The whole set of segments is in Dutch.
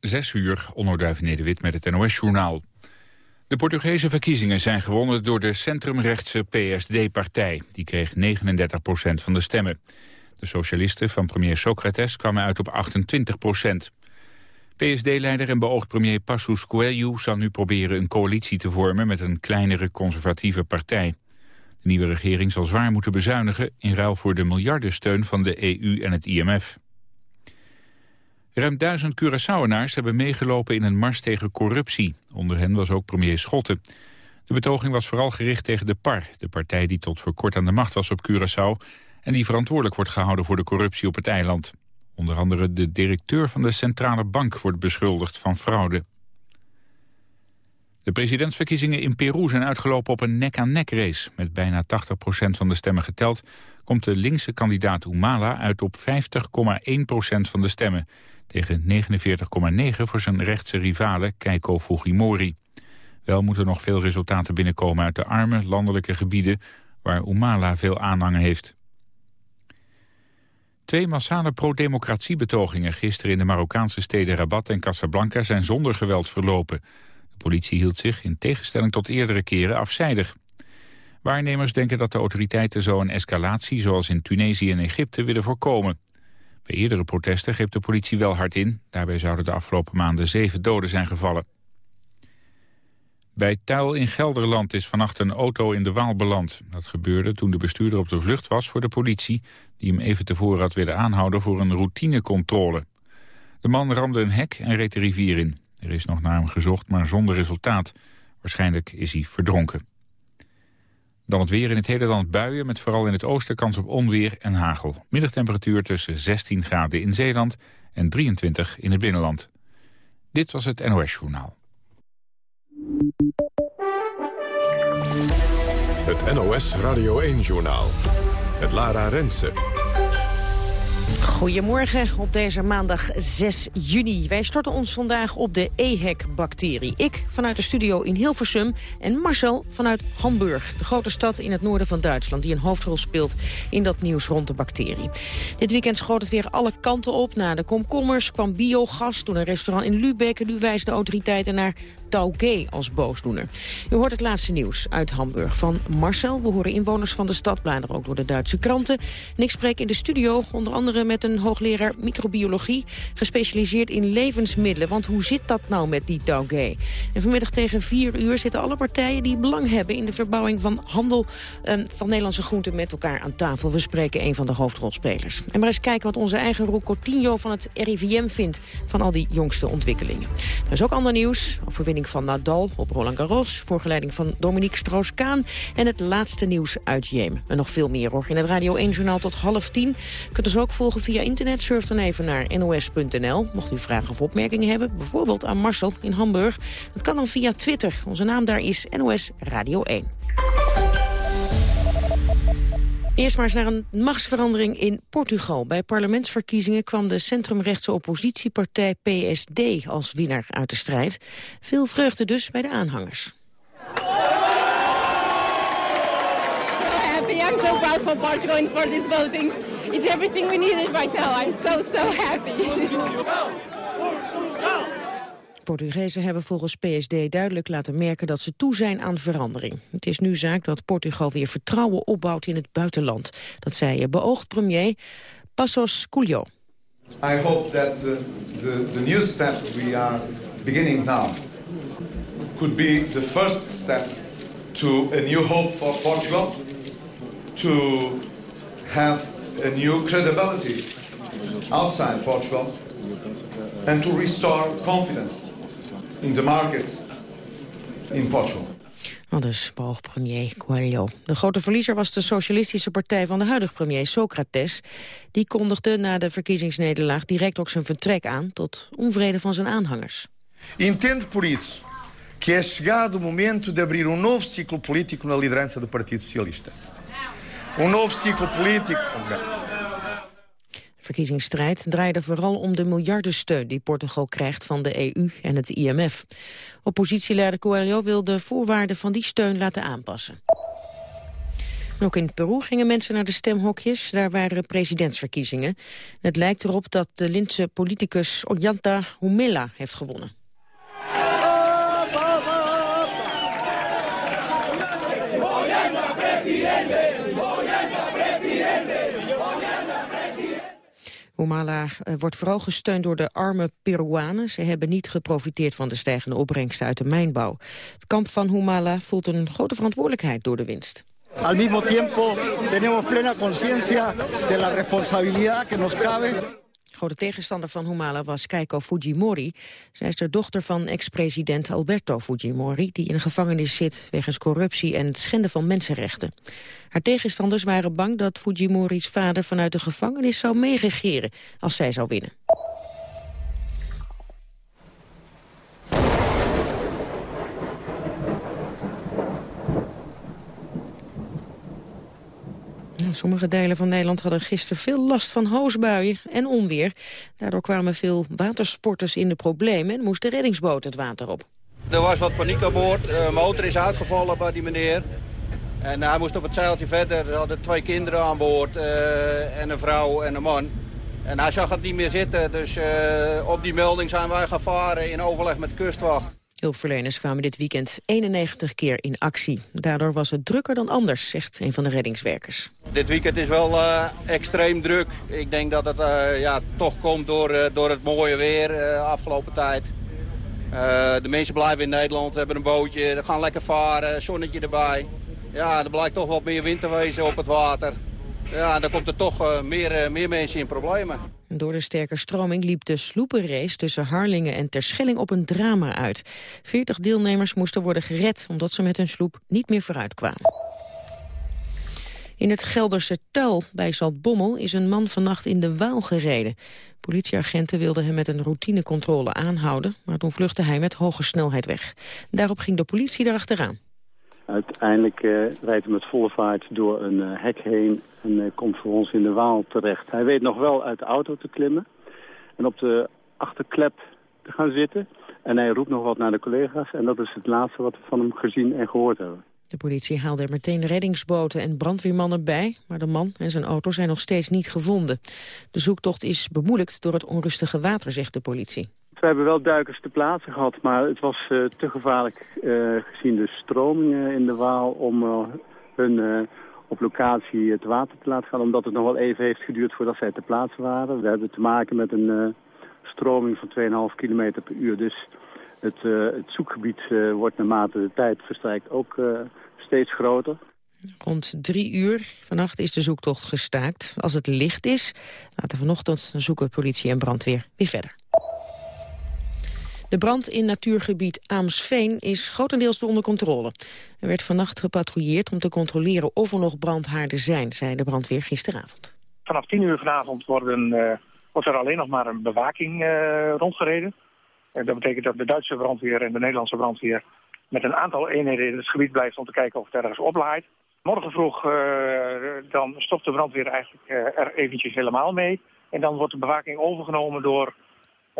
Zes uur, Onnoduif Nederwit met het NOS-journaal. De Portugese verkiezingen zijn gewonnen door de centrumrechtse PSD-partij. Die kreeg 39% van de stemmen. De socialisten van premier Socrates kwamen uit op 28% PSD-leider en beoogd premier Passos Coelho zal nu proberen een coalitie te vormen met een kleinere conservatieve partij. De nieuwe regering zal zwaar moeten bezuinigen in ruil voor de miljardensteun van de EU en het IMF. Ruim duizend Curaçaoenaars hebben meegelopen in een mars tegen corruptie. Onder hen was ook premier Schotten. De betoging was vooral gericht tegen de PAR, de partij die tot voor kort aan de macht was op Curaçao... en die verantwoordelijk wordt gehouden voor de corruptie op het eiland. Onder andere de directeur van de Centrale Bank wordt beschuldigd van fraude. De presidentsverkiezingen in Peru zijn uitgelopen op een nek-aan-nek race. Met bijna 80% van de stemmen geteld komt de linkse kandidaat Humala uit op 50,1% van de stemmen tegen 49,9 voor zijn rechtse rivale Keiko Fujimori. Wel moeten nog veel resultaten binnenkomen uit de arme landelijke gebieden waar Umala veel aanhangen heeft. Twee massale pro-democratie-betogingen gisteren in de Marokkaanse steden Rabat en Casablanca zijn zonder geweld verlopen. De politie hield zich, in tegenstelling tot eerdere keren, afzijdig. Waarnemers denken dat de autoriteiten zo een escalatie zoals in Tunesië en Egypte willen voorkomen. Bij eerdere protesten greep de politie wel hard in. Daarbij zouden de afgelopen maanden zeven doden zijn gevallen. Bij Tuil in Gelderland is vannacht een auto in de Waal beland. Dat gebeurde toen de bestuurder op de vlucht was voor de politie... die hem even tevoren had willen aanhouden voor een routinecontrole. De man ramde een hek en reed de rivier in. Er is nog naar hem gezocht, maar zonder resultaat. Waarschijnlijk is hij verdronken. Dan het weer in het hele land buien, met vooral in het oosten kans op onweer en hagel. Middagtemperatuur tussen 16 graden in Zeeland en 23 in het binnenland. Dit was het NOS Journaal. Het NOS Radio 1 Journaal. Het Lara Rensen. Goedemorgen op deze maandag 6 juni. Wij storten ons vandaag op de EHEC-bacterie. Ik vanuit de studio in Hilversum en Marcel vanuit Hamburg. De grote stad in het noorden van Duitsland die een hoofdrol speelt in dat nieuws rond de bacterie. Dit weekend schoot het weer alle kanten op. Na de komkommers kwam biogas, toen een restaurant in Lübeck. Nu wijzen de autoriteiten naar Tauge als boosdoener. U hoort het laatste nieuws uit Hamburg van Marcel. We horen inwoners van de stad, bladeren ook door de Duitse kranten. En ik spreek in de studio onder andere met een hoogleraar microbiologie... gespecialiseerd in levensmiddelen. Want hoe zit dat nou met die Tauge? En vanmiddag tegen vier uur zitten alle partijen die belang hebben... in de verbouwing van handel eh, van Nederlandse groenten met elkaar aan tafel. We spreken een van de hoofdrolspelers. En maar eens kijken wat onze eigen Roel Coutinho van het RIVM vindt... van al die jongste ontwikkelingen. Er is ook ander nieuws. Overwinning van Nadal op Roland Garros. Voorgeleiding van Dominique Strauss-Kaan. En het laatste nieuws uit Jemen. En nog veel meer hoor. In het Radio 1-journaal tot half tien. Kunt ons ook volgen via internet. Surf dan even naar nos.nl. Mocht u vragen of opmerkingen hebben. Bijvoorbeeld aan Marcel in Hamburg. Dat kan dan via Twitter. Onze naam daar is NOS Radio 1. Eerst maar eens naar een machtsverandering in Portugal. Bij parlementsverkiezingen kwam de centrumrechtse oppositiepartij PSD als winnaar uit de strijd. Veel vreugde dus bij de aanhangers. happy. I'm so proud for Portugal for this voting. It's everything we needed right now. I'm so, so happy. Portugezen hebben volgens PSD duidelijk laten merken dat ze toe zijn aan verandering. Het is nu zaak dat Portugal weer vertrouwen opbouwt in het buitenland. Dat zei beoogd premier Passos Coelho. I hope that uh, the, the new step we are beginning now could be the first step to a new hope for Portugal, to have a new credibility outside Portugal, and to restore confidence in the market in Portugal. Al dus premier Coelho. De grote verliezer was de socialistische partij van de huidige premier Socrates. Die kondigde na de verkiezingsnederlaag direct ook zijn vertrek aan... tot onvrede van zijn aanhangers. Entendo por isso que é chegado o momento de abrir um novo ciclo político na liderança do Partido Socialista. Um novo ciclo político verkiezingsstrijd draaide vooral om de miljardensteun die Portugal krijgt van de EU en het IMF. Oppositieleider Coelho wil de voorwaarden van die steun laten aanpassen. Ook in Peru gingen mensen naar de stemhokjes. Daar waren presidentsverkiezingen. Het lijkt erop dat de Lintse politicus Ollanta Humela heeft gewonnen. Humala eh, wordt vooral gesteund door de arme Peruanen. Ze hebben niet geprofiteerd van de stijgende opbrengsten uit de mijnbouw. Het kamp van Humala voelt een grote verantwoordelijkheid door de winst. Al mismo tiempo tenemos plena conciencia de la responsabilidad que nos cabe grote tegenstander van Humala was Keiko Fujimori. Zij is de dochter van ex-president Alberto Fujimori... die in gevangenis zit wegens corruptie en het schenden van mensenrechten. Haar tegenstanders waren bang dat Fujimori's vader vanuit de gevangenis zou meeregeren... als zij zou winnen. Sommige delen van Nederland hadden gisteren veel last van hoosbuien en onweer. Daardoor kwamen veel watersporters in de problemen en moest de reddingsboot het water op. Er was wat paniek aan boord. De uh, motor is uitgevallen bij die meneer. En hij moest op het zeiltje verder. Er hadden twee kinderen aan boord. Uh, en een vrouw en een man. En hij zag het niet meer zitten. Dus uh, op die melding zijn wij gaan varen in overleg met de kustwacht. Hulpverleners kwamen dit weekend 91 keer in actie. Daardoor was het drukker dan anders, zegt een van de reddingswerkers. Dit weekend is wel uh, extreem druk. Ik denk dat het uh, ja, toch komt door, uh, door het mooie weer afgelopen tijd. de mensen blijven in Nederland, hebben een bootje, gaan lekker varen, zonnetje erbij. Ja, er blijkt toch wat meer wind te wezen op het water. Ja, dan komt er toch meer, meer mensen in problemen. Door de sterke stroming liep de sloepenrace tussen Harlingen en Terschelling op een drama uit. Veertig deelnemers moesten worden gered omdat ze met hun sloep niet meer vooruit kwamen. In het Gelderse Tuil bij Zaltbommel is een man vannacht in de Waal gereden. Politieagenten wilden hem met een routinecontrole aanhouden, maar toen vluchtte hij met hoge snelheid weg. Daarop ging de politie erachteraan. Uiteindelijk uh, rijdt hij met volle vaart door een uh, hek heen en uh, komt voor ons in de Waal terecht. Hij weet nog wel uit de auto te klimmen en op de achterklep te gaan zitten. En hij roept nog wat naar de collega's en dat is het laatste wat we van hem gezien en gehoord hebben. De politie haalde er meteen reddingsboten en brandweermannen bij, maar de man en zijn auto zijn nog steeds niet gevonden. De zoektocht is bemoeilijkt door het onrustige water, zegt de politie. We hebben wel duikers te plaatsen gehad, maar het was uh, te gevaarlijk uh, gezien de stromingen in de Waal om uh, hun op locatie het water te laten gaan. Omdat het nog wel even heeft geduurd voordat zij te plaatsen waren. We hebben te maken met een stroming van 2,5 km per uur. Dus het, het zoekgebied wordt naarmate de tijd verstrijkt ook steeds groter. Rond drie uur vannacht is de zoektocht gestaakt. Als het licht is, laten vanochtend zoeken politie en brandweer weer verder. De brand in natuurgebied Aamsveen is grotendeels onder controle. Er werd vannacht gepatrouilleerd om te controleren of er nog brandhaarden zijn, zei de brandweer gisteravond. Vanaf 10 uur vanavond worden, uh, wordt er alleen nog maar een bewaking uh, rondgereden. Uh, dat betekent dat de Duitse brandweer en de Nederlandse brandweer met een aantal eenheden in het gebied blijft om te kijken of het ergens oplaait. Morgen vroeg dan stopt de brandweer eigenlijk er eventjes helemaal mee. En dan wordt de bewaking overgenomen door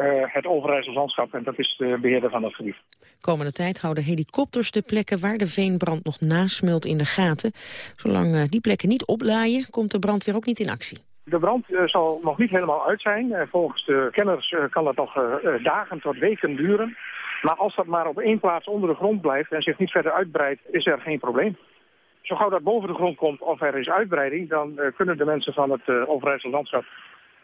uh, het Overijssellandschap. En dat is de beheerder van dat gebied. Komende tijd houden helikopters de plekken waar de veenbrand nog nasmult in de gaten. Zolang uh, die plekken niet oplaaien, komt de brandweer ook niet in actie. De brand uh, zal nog niet helemaal uit zijn. volgens de kenners kan dat nog dagen tot weken duren. Maar als dat maar op één plaats onder de grond blijft en zich niet verder uitbreidt, is er geen probleem. Zo gauw dat boven de grond komt of er is uitbreiding, dan kunnen de mensen van het uh, Overijssellandschap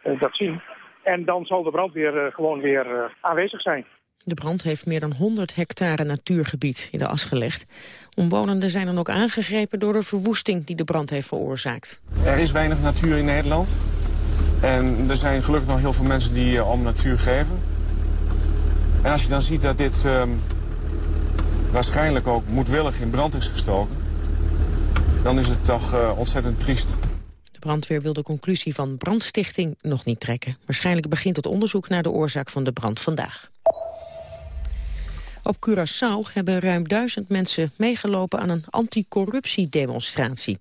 dat zien. En dan zal de brandweer uh, gewoon weer uh, aanwezig zijn. De brand heeft meer dan 100 hectare natuurgebied in de as gelegd. Omwonenden zijn dan ook aangegrepen door de verwoesting die de brand heeft veroorzaakt. Er is weinig natuur in Nederland. En er zijn gelukkig nog heel veel mensen die uh, om natuur geven. En als je dan ziet dat dit uh, waarschijnlijk ook moedwillig in brand is gestoken... dan is het toch ontzettend triest brandweer wil de conclusie van brandstichting nog niet trekken. Waarschijnlijk begint het onderzoek naar de oorzaak van de brand vandaag. Op Curaçao hebben ruim duizend mensen meegelopen aan een anticorruptiedemonstratie.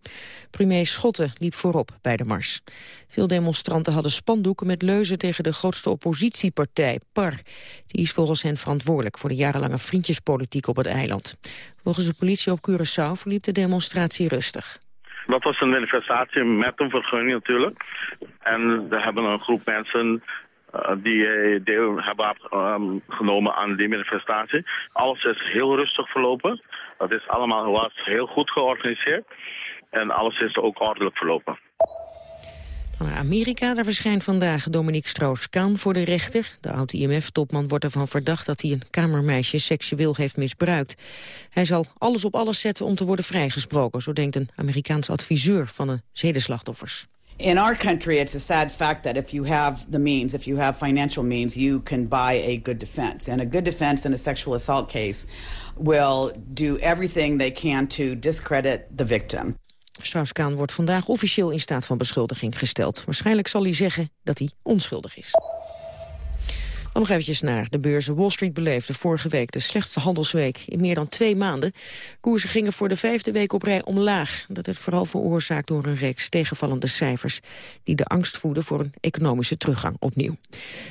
Premier Schotten liep voorop bij de mars. Veel demonstranten hadden spandoeken met leuzen tegen de grootste oppositiepartij, PAR. Die is volgens hen verantwoordelijk voor de jarenlange vriendjespolitiek op het eiland. Volgens de politie op Curaçao verliep de demonstratie rustig. Dat was een manifestatie met een vergunning natuurlijk. En we hebben een groep mensen uh, die deel hebben um, genomen aan die manifestatie. Alles is heel rustig verlopen. Dat is allemaal was heel goed georganiseerd. En alles is ook ordelijk verlopen. Amerika, daar verschijnt vandaag Dominique Strauss-Kaan voor de rechter. De oud-IMF-topman wordt ervan verdacht dat hij een kamermeisje seksueel heeft misbruikt. Hij zal alles op alles zetten om te worden vrijgesproken, zo denkt een Amerikaans adviseur van de zedenslachtoffers. In our country, it's a sad fact that if you have the means, if you have financial means, you can buy a good defense. And a good defense in a sexual assault case will do everything they can to discredit the victim. Strauss-Kaan wordt vandaag officieel in staat van beschuldiging gesteld. Waarschijnlijk zal hij zeggen dat hij onschuldig is. Dan nog eventjes naar de beurzen. Wall Street beleefde vorige week de slechtste handelsweek in meer dan twee maanden. Koersen gingen voor de vijfde week op rij omlaag. Dat werd vooral veroorzaakt door een reeks tegenvallende cijfers... die de angst voeden voor een economische teruggang opnieuw.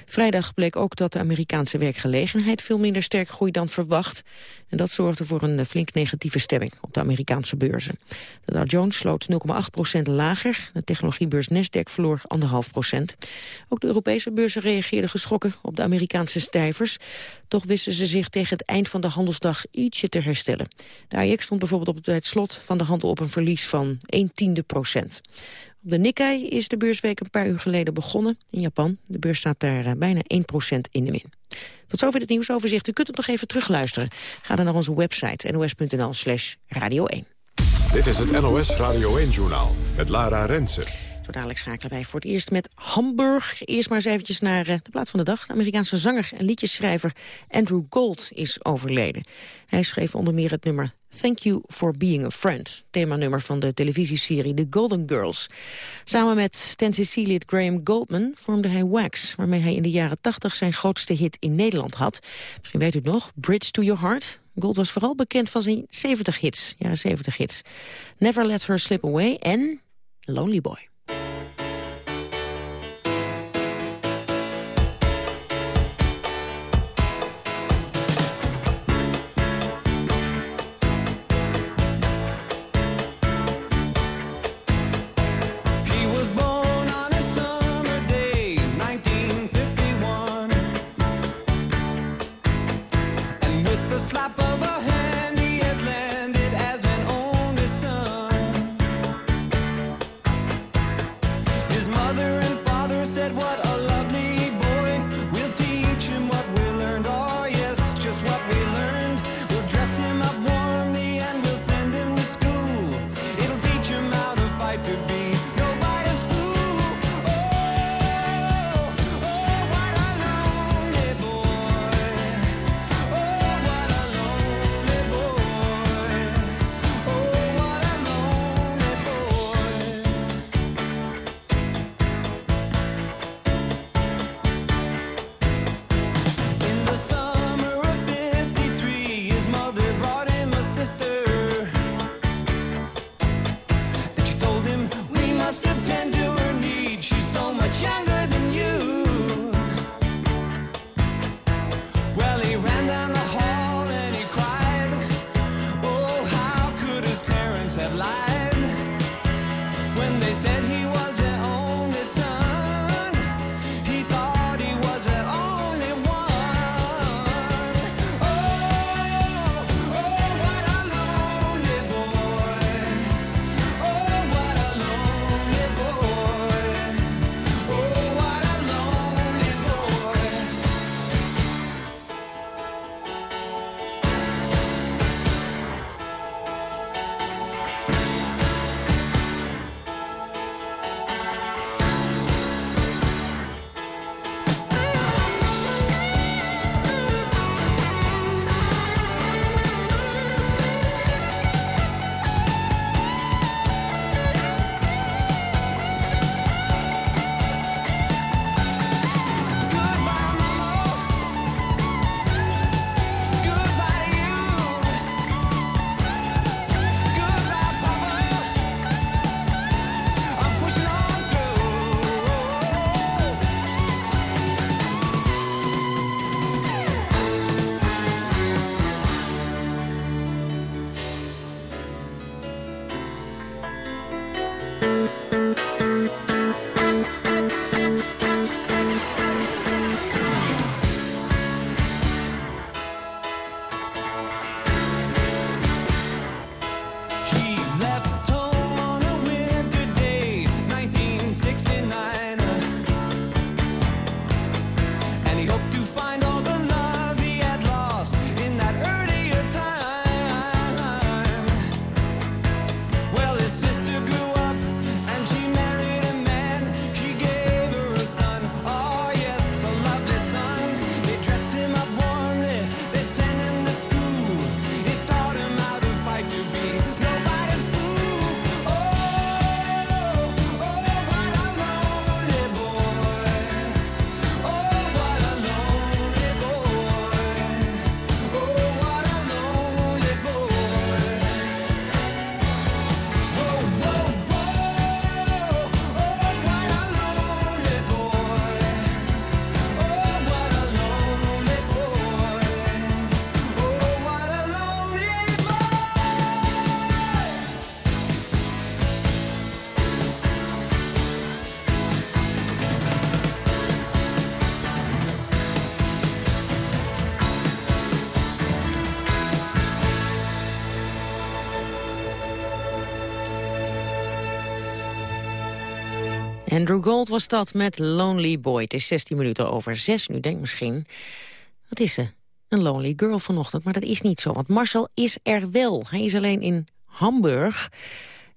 Vrijdag bleek ook dat de Amerikaanse werkgelegenheid... veel minder sterk groeit dan verwacht. En dat zorgde voor een flink negatieve stemming op de Amerikaanse beurzen. De Dow Jones sloot 0,8% lager. De technologiebeurs Nasdaq verloor 1,5 procent. Ook de Europese beurzen reageerden geschrokken op de Amerikaanse stijvers. Toch wisten ze zich tegen het eind van de handelsdag ietsje te herstellen. De stond bijvoorbeeld op het slot van de handel op een verlies van 1 tiende procent. Op de Nikkei is de beursweek een paar uur geleden begonnen in Japan. De beurs staat daar eh, bijna 1 procent in de min. Tot zover het nieuwsoverzicht. U kunt het nog even terugluisteren. Ga dan naar onze website nos.nl slash radio 1. Dit is het NOS Radio 1-journaal met Lara Rensen. Zo dadelijk schakelen wij voor het eerst met Hamburg. Eerst maar eens eventjes naar eh, de plaat van de dag. De Amerikaanse zanger en liedjesschrijver Andrew Gold is overleden. Hij schreef onder meer het nummer Thank You for Being a Friend. Themanummer van de televisieserie The Golden Girls. Samen met Stan Ceciliet Graham Goldman vormde hij Wax... waarmee hij in de jaren 80 zijn grootste hit in Nederland had. Misschien weet u het nog, Bridge to Your Heart. Gold was vooral bekend van zijn 70 hits, jaren 70 hits. Never Let Her Slip Away en Lonely Boy. Andrew Gold was dat met Lonely Boy. Het is 16 minuten over 6. Nu denkt misschien, wat is ze? Een lonely girl vanochtend. Maar dat is niet zo, want Marcel is er wel. Hij is alleen in Hamburg.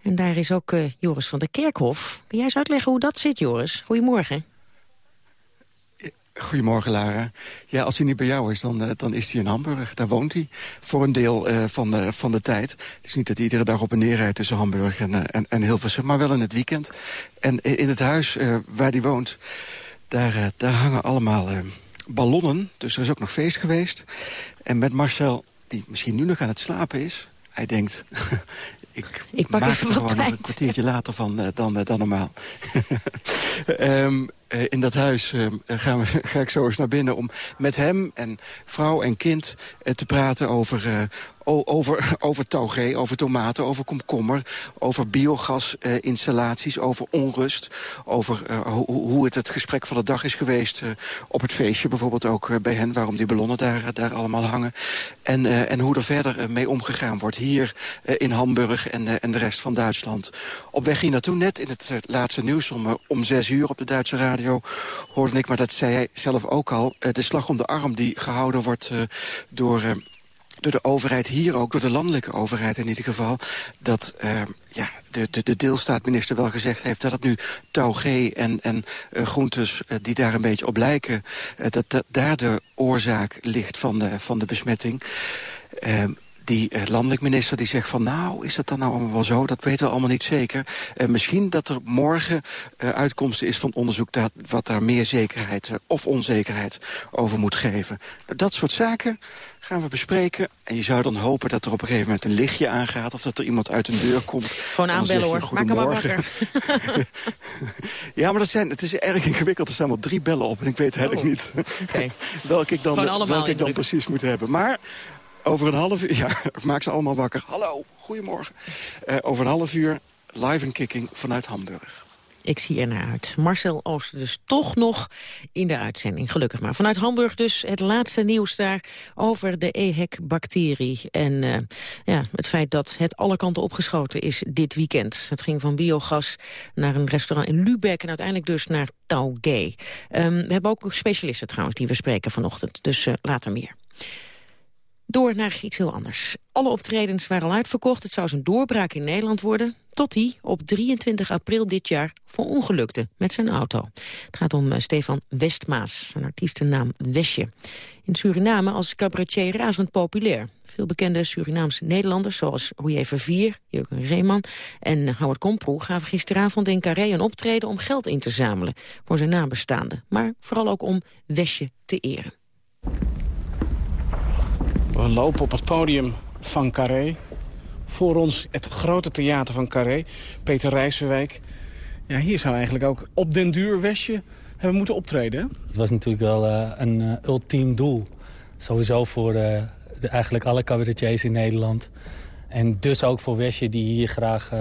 En daar is ook uh, Joris van der Kerkhof. Kun jij eens uitleggen hoe dat zit, Joris? Goedemorgen. Goedemorgen, Lara. Ja, als hij niet bij jou is, dan, uh, dan is hij in Hamburg. Daar woont hij voor een deel uh, van, de, van de tijd. Is niet dat hij iedere dag op en neer rijdt tussen Hamburg en, en, en Hilversum... maar wel in het weekend. En in het huis waar hij woont, daar, daar hangen allemaal ballonnen. Dus er is ook nog feest geweest. En met Marcel, die misschien nu nog aan het slapen is... hij denkt, ik, ik pak maak even er wat tijd. een kwartiertje later van uh, dan, uh, dan normaal. um, uh, in dat huis gaan we, ga ik zo eens naar binnen om met hem en vrouw en kind te praten over, over, over taugé, over tomaten, over komkommer, over biogasinstallaties, over onrust, over ho hoe het het gesprek van de dag is geweest op het feestje, bijvoorbeeld ook bij hen, waarom die ballonnen daar, daar allemaal hangen. En, en hoe er verder mee omgegaan wordt hier in Hamburg en, en de rest van Duitsland. Op weg hier naartoe, net in het laatste nieuws om, om zes uur op de Duitse radio, hoorde ik, maar dat zei hij zelf ook al, de slag om de arm die gehouden wordt door door de overheid hier ook, door de landelijke overheid in ieder geval... dat uh, ja, de, de, de deelstaatminister wel gezegd heeft dat het nu taugé en, en uh, groentes uh, die daar een beetje op lijken... dat, dat daar de oorzaak ligt van de, van de besmetting die uh, landelijk minister die zegt van... nou, is dat dan nou allemaal wel zo? Dat weten we allemaal niet zeker. Uh, misschien dat er morgen uitkomsten is van onderzoek... Dat, wat daar meer zekerheid of onzekerheid over moet geven. Dat soort zaken gaan we bespreken. En je zou dan hopen dat er op een gegeven moment een lichtje aangaat... of dat er iemand uit een deur komt. Gewoon aanbellen hoor, maak hem maar wakker. ja, maar dat zijn, het is erg ingewikkeld. Er staan wel drie bellen op en ik weet eigenlijk oh. niet... Okay. welke ik dan, welke ik dan precies moet hebben. Maar over een half uur, ja, maak ze allemaal wakker. Hallo, goedemorgen. Uh, over een half uur live en kicking vanuit Hamburg. Ik zie er naar uit. Marcel Ooster dus toch nog in de uitzending, gelukkig maar. Vanuit Hamburg dus het laatste nieuws daar over de EHEC-bacterie. En uh, ja, het feit dat het alle kanten opgeschoten is dit weekend. Het ging van biogas naar een restaurant in Lübeck en uiteindelijk dus naar Taugé. Um, we hebben ook specialisten trouwens die we spreken vanochtend, dus uh, later meer. Door naar iets heel anders. Alle optredens waren al uitverkocht. Het zou zijn doorbraak in Nederland worden. Tot hij op 23 april dit jaar verongelukte met zijn auto. Het gaat om uh, Stefan Westmaas, zijn artiestennaam Wesje. In Suriname als cabaretier razend populair. Veel bekende Surinaamse Nederlanders zoals Rouye Vervier, Jurgen Reeman en Howard Komproe gaven gisteravond in Carré een optreden om geld in te zamelen voor zijn nabestaanden. Maar vooral ook om Wesje te eren. We lopen op het podium van Carré. Voor ons het grote theater van Carré, Peter Rijswijk. Ja, hier zou eigenlijk ook op den duur Westje hebben moeten optreden. Hè? Het was natuurlijk wel uh, een uh, ultiem doel. Sowieso voor uh, de, eigenlijk alle cabaretiers in Nederland. En dus ook voor Westje die hier graag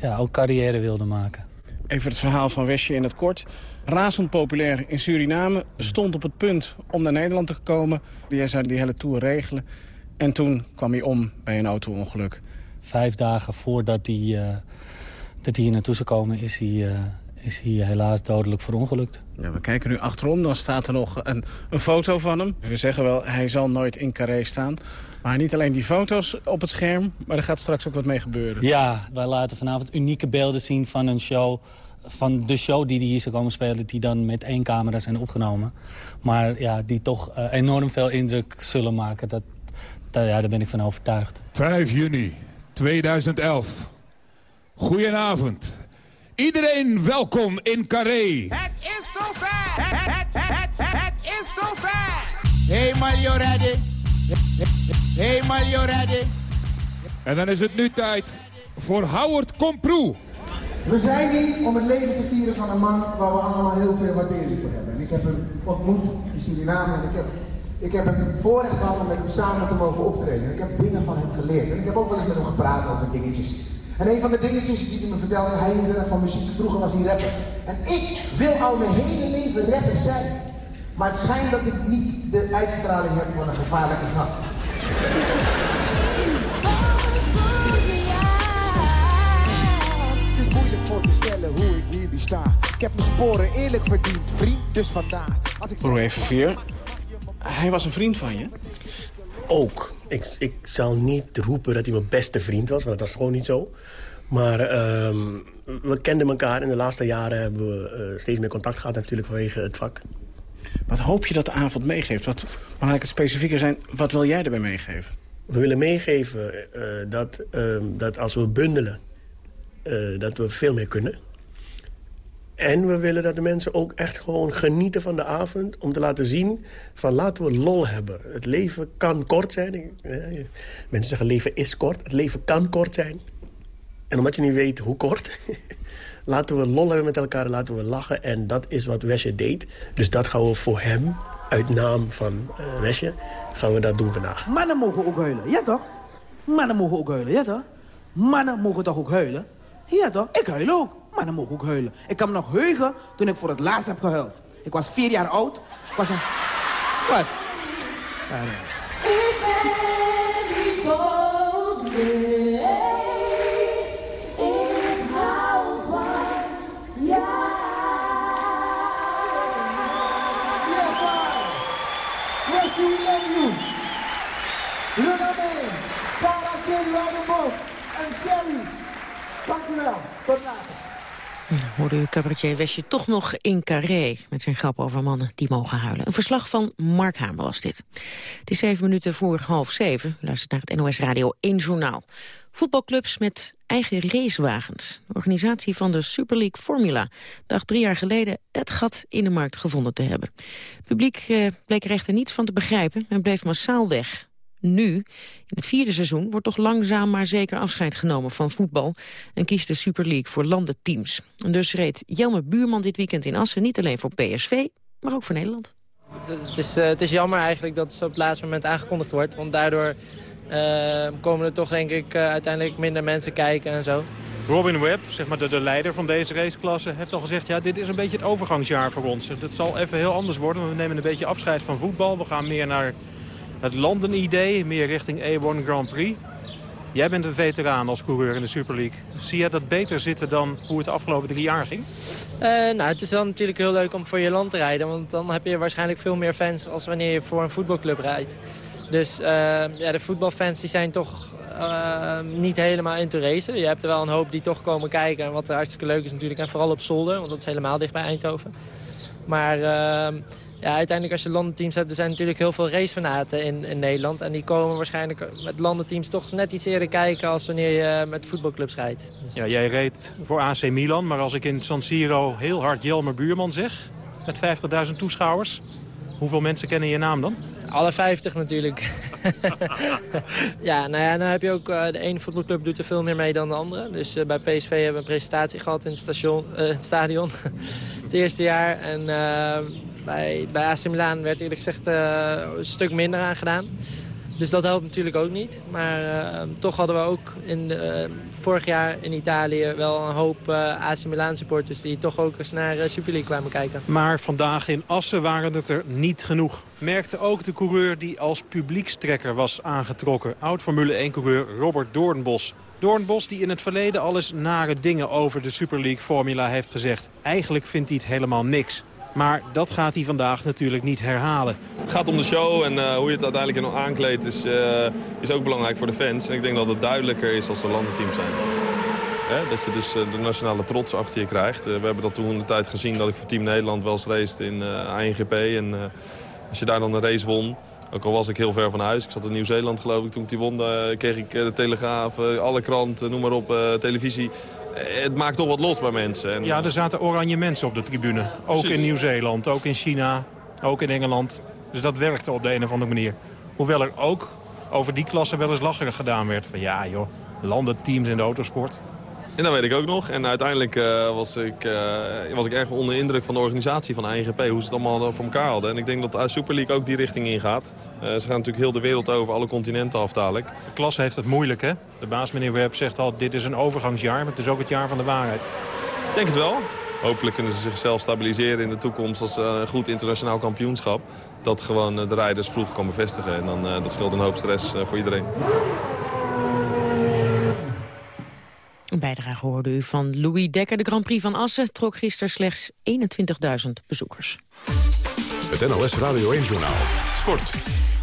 ja, ook carrière wilde maken. Even het verhaal van Westje in het kort. Razend populair in Suriname. Stond op het punt om naar Nederland te komen. Jij zou die hele tour regelen. En toen kwam hij om bij een auto-ongeluk. Vijf dagen voordat hij, uh, dat hij hier naartoe zou komen... is hij, uh, is hij helaas dodelijk verongelukt. Ja, we kijken nu achterom. Dan staat er nog een, een foto van hem. We zeggen wel, hij zal nooit in Carré staan. Maar niet alleen die foto's op het scherm, maar er gaat straks ook wat mee gebeuren. Ja, wij laten vanavond unieke beelden zien van een show van de show die hij hier zou komen spelen... die dan met één camera zijn opgenomen. Maar ja, die toch uh, enorm veel indruk zullen maken. Dat, dat, ja, daar ben ik van overtuigd. 5 juni 2011. Goedenavond. Iedereen welkom in Carré. Het is zover. Het, het, het, het, is zover. Hey, Mario ready? Hey, Mario ready? En dan is het nu tijd voor Howard Komproe. We zijn hier om het leven te vieren van een man waar we allemaal heel veel waardering voor hebben. En ik heb hem ontmoet in Suriname en ik heb, ik heb het voorrecht gehad om met hem samen te mogen optreden. En ik heb dingen van hem geleerd. En ik heb ook wel eens met hem gepraat over dingetjes. En een van de dingetjes die hij me vertelde, hij hield van muziek. Vroeger was hij rapper. En ik wil al mijn hele leven rapper zijn. Maar het schijnt dat ik niet de uitstraling heb van een gevaarlijke gast. Stellen hoe ik hier nu sta. Ik heb mijn sporen eerlijk verdiend, vriend, dus vandaar. Als ik Roy Verveer, hij was een vriend van je? Ook. Ik, ik zal niet roepen dat hij mijn beste vriend was, want dat was gewoon niet zo. Maar ehm, we kenden elkaar. In de laatste jaren hebben we eh, steeds meer contact gehad natuurlijk vanwege het vak. Wat hoop je dat de avond meegeeft? Wat, maar laat ik het specifieker zijn, wat wil jij erbij meegeven? We willen meegeven eh, dat, ehm, dat als we bundelen, eh, dat we veel meer kunnen. En we willen dat de mensen ook echt gewoon genieten van de avond... om te laten zien van laten we lol hebben. Het leven kan kort zijn. Mensen zeggen leven is kort. Het leven kan kort zijn. En omdat je niet weet hoe kort... laten we lol hebben met elkaar, laten we lachen. En dat is wat Wesje deed. Dus dat gaan we voor hem, uit naam van uh, Wesje, gaan we dat doen vandaag. Mannen mogen ook huilen, ja toch? Mannen mogen ook huilen, ja toch? Mannen mogen toch ook huilen? Ja toch? Ik huil ook. Mannen mogen ook huilen. Ik kan me nog heugen toen ik voor het laatst heb gehuild. Ik was vier jaar oud. Ik was een... Wat? Ik ben Hoorde u cabaretier Wesje toch nog in Carré... met zijn grap over mannen die mogen huilen. Een verslag van Mark Hamer was dit. Het is zeven minuten voor half zeven. U luistert naar het NOS Radio 1 Journaal. Voetbalclubs met eigen racewagens. De organisatie van de Super League Formula dacht drie jaar geleden het gat in de markt gevonden te hebben. Het publiek eh, bleek er echter niets van te begrijpen en bleef massaal weg nu, in het vierde seizoen, wordt toch langzaam maar zeker afscheid genomen van voetbal en kiest de Super League voor landenteams. En dus reed Jelmer Buurman dit weekend in Assen niet alleen voor PSV, maar ook voor Nederland. Het is, uh, het is jammer eigenlijk dat het op het laatste moment aangekondigd wordt, want daardoor uh, komen er toch denk ik uh, uiteindelijk minder mensen kijken en zo. Robin Webb, zeg maar de, de leider van deze raceklasse, heeft al gezegd... ja, dit is een beetje het overgangsjaar voor ons. Het zal even heel anders worden. We nemen een beetje afscheid van voetbal. We gaan meer naar het landenidee, meer richting A1 Grand Prix. Jij bent een veteraan als coureur in de Super League. Zie jij dat beter zitten dan hoe het de afgelopen drie jaar ging? Uh, nou, het is wel natuurlijk heel leuk om voor je land te rijden. Want dan heb je waarschijnlijk veel meer fans als wanneer je voor een voetbalclub rijdt. Dus uh, ja, de voetbalfans die zijn toch uh, niet helemaal into racen. Je hebt er wel een hoop die toch komen kijken. En wat hartstikke leuk is natuurlijk. En vooral op zolder, want dat is helemaal dicht bij Eindhoven. Maar ja, uiteindelijk als je landenteams hebt, er zijn natuurlijk heel veel racefanaten in, in Nederland. En die komen waarschijnlijk met landenteams toch net iets eerder kijken als wanneer je met voetbalclubs rijdt. Dus... Ja, jij reed voor AC Milan, maar als ik in San Siro heel hard Jelmer Buurman zeg, met 50.000 toeschouwers, hoeveel mensen kennen je naam dan? Alle 50 natuurlijk. ja, nou ja, dan heb je ook, uh, de ene voetbalclub doet er veel meer mee dan de andere. Dus uh, bij PSV hebben we een presentatie gehad in het, station, uh, het stadion. het eerste jaar. En bij, bij AC Milan werd eerlijk gezegd een stuk minder aan gedaan. Dus dat helpt natuurlijk ook niet. Maar uh, toch hadden we ook in, uh, vorig jaar in Italië wel een hoop uh, AC Milan supporters... die toch ook eens naar Super League kwamen kijken. Maar vandaag in Assen waren het er niet genoeg. Merkte ook de coureur die als publiekstrekker was aangetrokken. Oud-Formule 1-coureur Robert Doornbos. Doornbos die in het verleden al eens nare dingen over de Super League Formula heeft gezegd. Eigenlijk vindt hij het helemaal niks. Maar dat gaat hij vandaag natuurlijk niet herhalen. Het gaat om de show en uh, hoe je het uiteindelijk aankleedt is, uh, is ook belangrijk voor de fans. En ik denk dat het duidelijker is als er landenteams zijn. Dat je dus uh, de nationale trots achter je krijgt. we hebben dat toen de tijd gezien dat ik voor Team Nederland wel eens raced in ANGP. En als je daar dan een race won, ook al was ik heel ver van huis. Ik zat in Nieuw-Zeeland geloof ik. Toen ik die won, kreeg ik de Telegraaf, alle kranten, noem maar op, televisie het maakt toch wat los bij mensen. En... Ja, er zaten oranje mensen op de tribune. Ook Precies. in Nieuw-Zeeland, ook in China, ook in Engeland. Dus dat werkte op de een of andere manier. Hoewel er ook over die klasse wel eens lacherig gedaan werd. Van ja joh, landenteams in de autosport. En dat weet ik ook nog. En uiteindelijk uh, was, ik, uh, was ik erg onder indruk van de organisatie van de INGP. Hoe ze het allemaal voor elkaar hadden. En ik denk dat de Super League ook die richting ingaat. Uh, ze gaan natuurlijk heel de wereld over, alle continenten af dadelijk. De klasse heeft het moeilijk hè. De baas meneer Webb zegt al, dit is een overgangsjaar. Maar het is ook het jaar van de waarheid. Ik denk het wel. Hopelijk kunnen ze zichzelf stabiliseren in de toekomst als een goed internationaal kampioenschap. Dat gewoon de rijders vroeg kan bevestigen. En dan, dat scheelt een hoop stress voor iedereen. Een bijdrage hoorde u van Louis Dekker. De Grand Prix van Assen trok gisteren slechts 21.000 bezoekers. Het NOS Radio 1-journaal. Sport.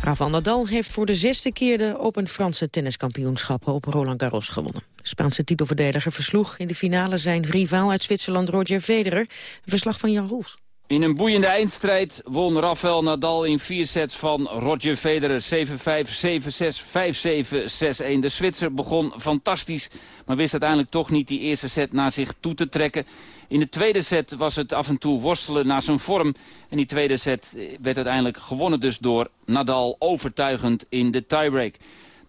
Rafael Nadal heeft voor de zesde keer de Open Franse tenniskampioenschappen op Roland Garros gewonnen. De Spaanse titelverdediger versloeg in de finale zijn rivaal uit Zwitserland Roger Federer. Een verslag van Jan Roels. In een boeiende eindstrijd won Rafael Nadal in vier sets van Roger Federer. 7-5, 7-6, 5-7, 6-1. De Zwitser begon fantastisch, maar wist uiteindelijk toch niet die eerste set naar zich toe te trekken. In de tweede set was het af en toe worstelen naar zijn vorm. En die tweede set werd uiteindelijk gewonnen dus door Nadal overtuigend in de tiebreak.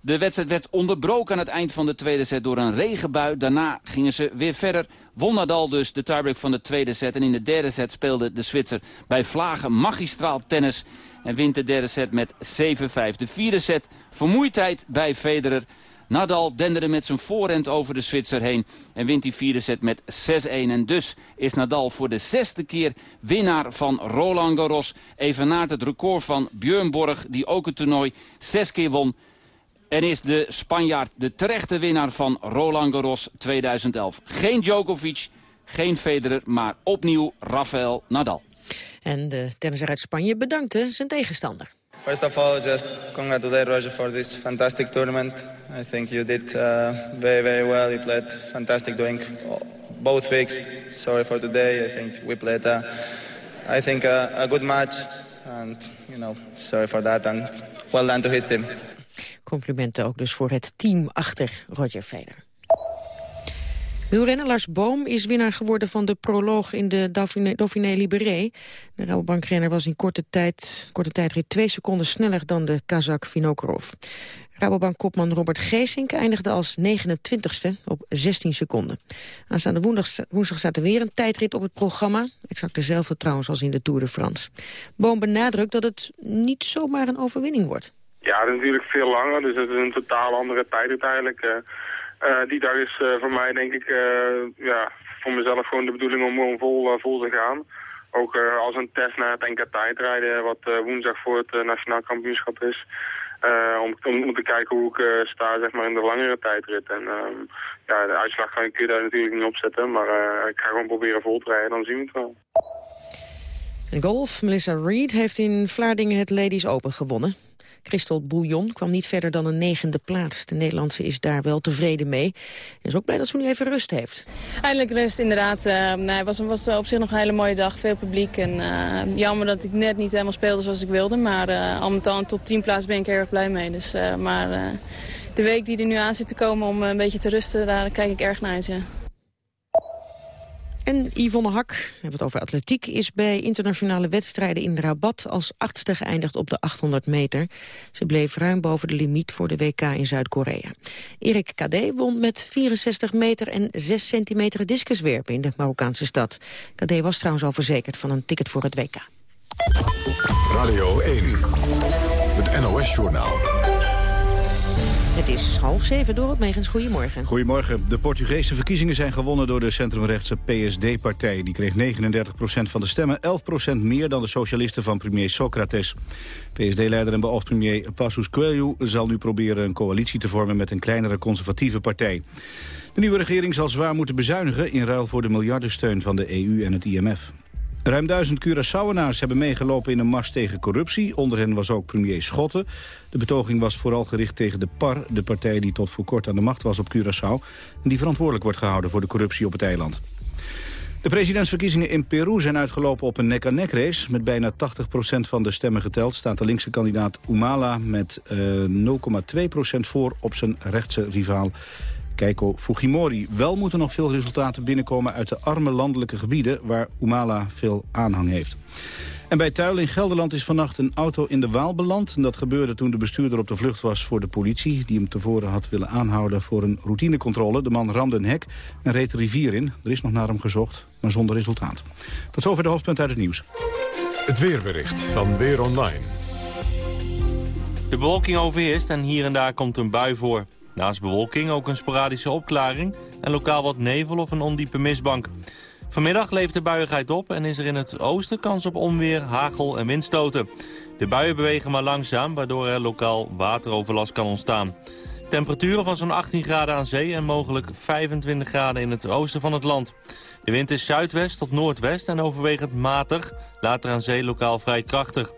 De wedstrijd werd onderbroken aan het eind van de tweede set door een regenbui. Daarna gingen ze weer verder. Won Nadal dus de tiebreak van de tweede set. En in de derde set speelde de Zwitser bij Vlagen magistraal tennis. En wint de derde set met 7-5. De vierde set vermoeidheid bij Federer. Nadal denderde met zijn voorhand over de Zwitser heen en wint die vierde set met 6-1. En dus is Nadal voor de zesde keer winnaar van Roland Garros. Evenaart het record van Björn Borg, die ook het toernooi zes keer won. En is de Spanjaard de terechte winnaar van Roland Garros 2011. Geen Djokovic, geen Federer, maar opnieuw Rafael Nadal. En de tennisser uit Spanje bedankte zijn tegenstander. First of all, just congratulate Roger for this fantastic tournament. I think you did uh, very, very well. You played fantastic during both weeks. Sorry for today. I think we played, uh, I think, uh, a good match. And, you know, sorry for that. And well done to his team. Complimenten ook dus voor het team achter Roger Federer. Wielrenner Lars Boom is winnaar geworden van de proloog in de Dauphiné, Libéré. De Rabobankrenner was in korte tijd, korte tijdrit twee seconden sneller dan de Kazak Vinokorov. Rabobank-kopman Robert Geesink eindigde als 29ste op 16 seconden. Aanstaande woensdag, woensdag staat er weer een tijdrit op het programma. Exact dezelfde trouwens als in de Tour de France. Boom benadrukt dat het niet zomaar een overwinning wordt. Ja, het is natuurlijk veel langer, dus het is een totaal andere tijd uiteindelijk. Uh, die dag is uh, voor mij denk ik, ja, voor mezelf gewoon de bedoeling om gewoon vol, vol te gaan. Ook als een test naar het NK tijdrijden, wat woensdag voor het nationaal kampioenschap is. om, om, te kijken hoe ik sta zeg maar, in de langere tijdrit. En ehm, ja, de uitslag kan ik daar natuurlijk niet opzetten, maar ik ga gewoon proberen vol te rijden, dan zien we het wel. In golf, Melissa Reed heeft in Vlaardingen het Ladies Open gewonnen. Christel Bouillon kwam niet verder dan een negende plaats. De Nederlandse is daar wel tevreden mee. En is ook blij dat ze nu even rust heeft. Eindelijk rust, inderdaad. Uh, nee, het was, was op zich nog een hele mooie dag. Veel publiek. En uh, jammer dat ik net niet helemaal speelde zoals ik wilde. Maar uh, al met al een top 10 plaats ben ik erg blij mee. Dus, maar de week die er nu aan zit te komen om een beetje te rusten, daar kijk ik erg naar uit. Ja. En Yvonne Hak, we hebben het over atletiek, is bij internationale wedstrijden in Rabat als achtste geëindigd op de 800 meter. Ze bleef ruim boven de limiet voor de WK in Zuid-Korea. Erik Kadé won met 64 meter en 6 centimeter discuswerpen in de Marokkaanse stad. Kadé was trouwens al verzekerd van een ticket voor het WK. Radio 1, het NOS-journaal. Het is half zeven, door Megens. Goedemorgen. Goedemorgen. De Portugese verkiezingen zijn gewonnen door de centrumrechtse PSD-partij. Die kreeg 39% van de stemmen, 11% meer dan de socialisten van premier Socrates. PSD-leider en beoogd premier Passos Coelho zal nu proberen een coalitie te vormen met een kleinere conservatieve partij. De nieuwe regering zal zwaar moeten bezuinigen in ruil voor de miljardensteun van de EU en het IMF. Ruim duizend Curaçaoenaars hebben meegelopen in een mars tegen corruptie. Onder hen was ook premier Schotten. De betoging was vooral gericht tegen de PAR, de partij die tot voor kort aan de macht was op Curaçao... en die verantwoordelijk wordt gehouden voor de corruptie op het eiland. De presidentsverkiezingen in Peru zijn uitgelopen op een nek-aan-nek race. Met bijna 80% van de stemmen geteld staat de linkse kandidaat Humala met uh, 0,2% voor op zijn rechtse rivaal Keiko Fujimori. Wel moeten nog veel resultaten binnenkomen uit de arme landelijke gebieden... waar Umala veel aanhang heeft. En bij Tuil in Gelderland is vannacht een auto in de Waal beland. En dat gebeurde toen de bestuurder op de vlucht was voor de politie... die hem tevoren had willen aanhouden voor een routinecontrole. De man ramde een hek en reed de rivier in. Er is nog naar hem gezocht, maar zonder resultaat. Tot zover de hoofdpunt uit het nieuws. Het weerbericht van Weer Online. De bewolking overheerst en hier en daar komt een bui voor. Naast bewolking ook een sporadische opklaring en lokaal wat nevel of een ondiepe mistbank. Vanmiddag leeft de buiigheid op en is er in het oosten kans op onweer, hagel en windstoten. De buien bewegen maar langzaam, waardoor er lokaal wateroverlast kan ontstaan. Temperaturen van zo'n 18 graden aan zee en mogelijk 25 graden in het oosten van het land. De wind is zuidwest tot noordwest en overwegend matig, later aan zee lokaal vrij krachtig.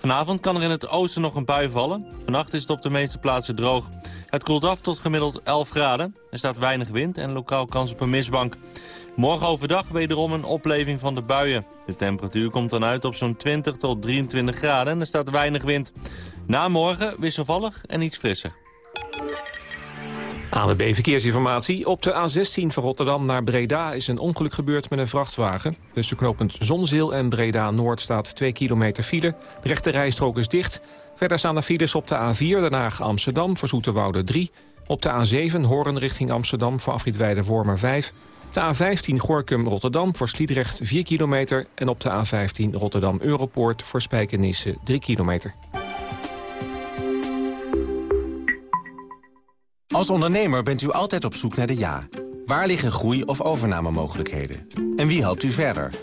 Vanavond kan er in het oosten nog een bui vallen. Vannacht is het op de meeste plaatsen droog. Het koelt af tot gemiddeld 11 graden. Er staat weinig wind en lokaal kans op een mistbank. Morgen overdag wederom een opleving van de buien. De temperatuur komt dan uit op zo'n 20 tot 23 graden en er staat weinig wind. Na morgen wisselvallig en iets frisser. ANWB Verkeersinformatie. Op de A16 van Rotterdam naar Breda is een ongeluk gebeurd met een vrachtwagen. Tussen knooppunt Zonzeel en Breda-Noord staat 2 kilometer file. De rijstrook is dicht. Verder staan er files op de A4 Den Haag-Amsterdam voor Zoeterwoude 3. Op de A7 Horen richting Amsterdam voor Afritweide-Wormer 5. De A15 Gorkum-Rotterdam voor Sliedrecht 4 kilometer. En op de A15 Rotterdam-Europoort voor Spijkenisse 3 kilometer. Als ondernemer bent u altijd op zoek naar de ja. Waar liggen groei- of overnamemogelijkheden? En wie helpt u verder?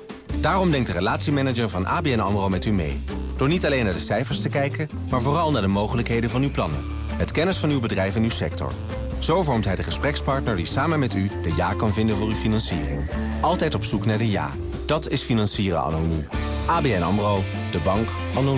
Daarom denkt de relatiemanager van ABN AMRO met u mee. Door niet alleen naar de cijfers te kijken, maar vooral naar de mogelijkheden van uw plannen. Het kennis van uw bedrijf en uw sector. Zo vormt hij de gesprekspartner die samen met u de ja kan vinden voor uw financiering. Altijd op zoek naar de ja. Dat is financieren anno. ABN AMRO, de bank anno.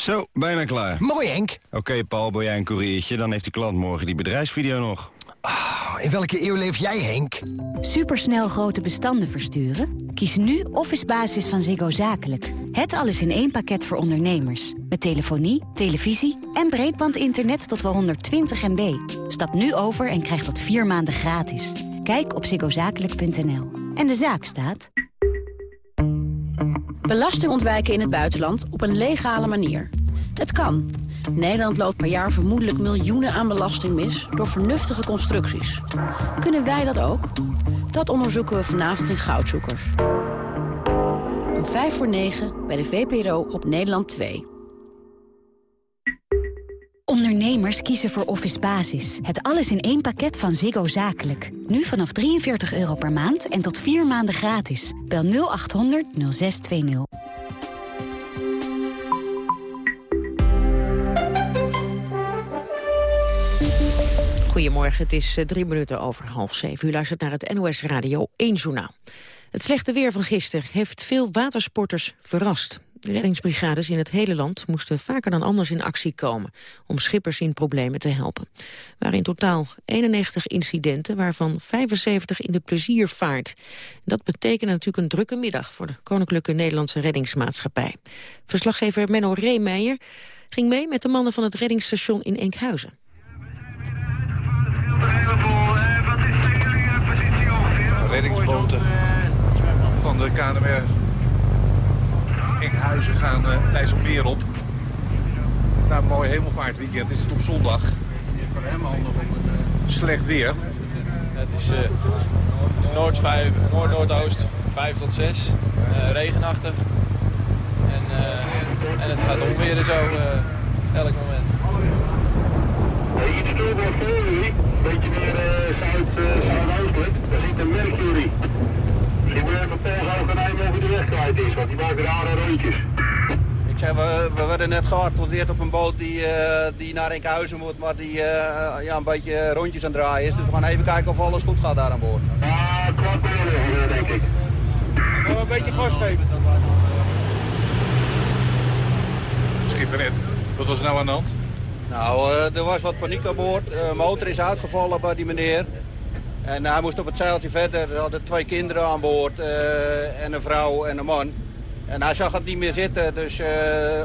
Zo, bijna klaar. Mooi, Henk. Oké, Paul, ben jij een koeriertje? Dan heeft de klant morgen die bedrijfsvideo nog. Oh, in welke eeuw leef jij, Henk? Supersnel grote bestanden versturen? Kies nu Office Basis van Ziggo Zakelijk. Het alles in één pakket voor ondernemers. Met telefonie, televisie en breedbandinternet tot wel 120 MB. Stap nu over en krijg dat vier maanden gratis. Kijk op ziggozakelijk.nl. En de zaak staat... Belasting ontwijken in het buitenland op een legale manier. Het kan. Nederland loopt per jaar vermoedelijk miljoenen aan belasting mis... door vernuftige constructies. Kunnen wij dat ook? Dat onderzoeken we vanavond in Goudzoekers. Om 5 voor 9 bij de VPRO op Nederland 2. Ondernemers kiezen voor Office Basis. Het alles in één pakket van Ziggo Zakelijk. Nu vanaf 43 euro per maand en tot vier maanden gratis. Bel 0800 0620. Goedemorgen, het is eh, drie minuten over half zeven. U luistert naar het NOS Radio 1 Journaal. Het slechte weer van gisteren heeft veel watersporters verrast. De reddingsbrigades in het hele land moesten vaker dan anders in actie komen... om schippers in problemen te helpen. Er waren in totaal 91 incidenten, waarvan 75 in de pleziervaart. Dat betekent natuurlijk een drukke middag... voor de Koninklijke Nederlandse Reddingsmaatschappij. Verslaggever Menno Reemeijer ging mee met de mannen van het reddingsstation in Enkhuizen. reddingsboten van de KNMR Enkhuizen gaan uh, IJsselmeer op. Na een mooi hemelvaartweekend is het op zondag. Voor hem op een uh, slecht weer. Het is uh, noord, vijf, noord noordoost 5 tot 6, regenachtig. En, en het gaat onweren zo elk moment. Iets door voor jullie, beetje meer zuid, zuidoostelijk. Daar zit een Mercury. Ik moet even Paul gaan rijden of hij de weg kwijt is, want die maakt rare rondjes. Ik zeg, we, we werden net geattendeerd op een boot die, uh, die naar Enkhuizen moet, maar die uh, ja, een beetje rondjes aan het draaien is. Dus we gaan even kijken of alles goed gaat daar aan boord. Ah, kwart uur, denk ik. Nog een beetje gas geven. Schipper net, wat was er nou aan de hand? Nou, uh, er was wat paniek aan boord. De motor is uitgevallen bij die meneer. En hij moest op het zeiltje verder. Er hadden twee kinderen aan boord. Uh, en een vrouw en een man. En hij zag het niet meer zitten. Dus uh,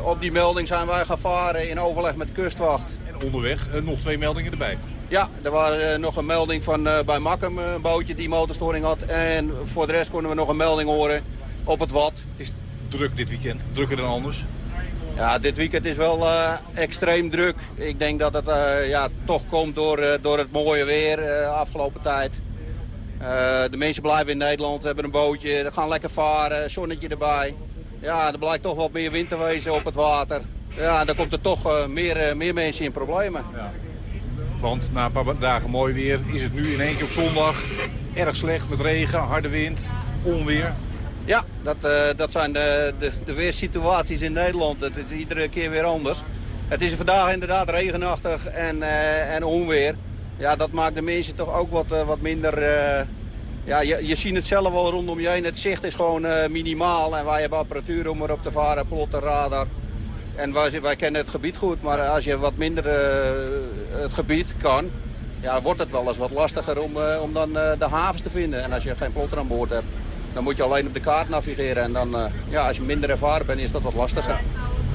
op die melding zijn wij gaan varen in overleg met de kustwacht. En onderweg uh, nog twee meldingen erbij? Ja, er was nog een melding van bij Makkum, een bootje die motorstoring had. En voor de rest konden we nog een melding horen op het wat. Het is druk dit weekend, drukker dan anders? Ja, dit weekend is wel uh, extreem druk. Ik denk dat het uh, ja, toch komt door, uh, door het mooie weer afgelopen tijd. de mensen blijven in Nederland, hebben een bootje, gaan lekker varen, zonnetje erbij. Ja, er blijkt toch wat meer wind te wezen op het water. Ja, dan komt er toch meer, meer mensen in problemen. Ja. Want na een paar dagen mooi weer is het nu in één keer op zondag erg slecht met regen, harde wind, onweer. Ja, dat, uh, dat zijn de, de, de weersituaties in Nederland. Het is iedere keer weer anders. Het is vandaag inderdaad regenachtig en, en onweer. Ja, dat maakt de mensen toch ook wat, wat minder... ja, je, je ziet het zelf wel rondom je heen. Het zicht is gewoon minimaal. En wij hebben apparatuur om erop te varen, plotten, radar. En wij, wij kennen het gebied goed. Maar als je wat minder het gebied kan ja, wordt het wel eens wat lastiger om, om dan de havens te vinden. En als je geen plotter aan boord hebt, dan moet je alleen op de kaart navigeren. En dan, uh, ja, als je minder ervaren bent, is dat wat lastiger.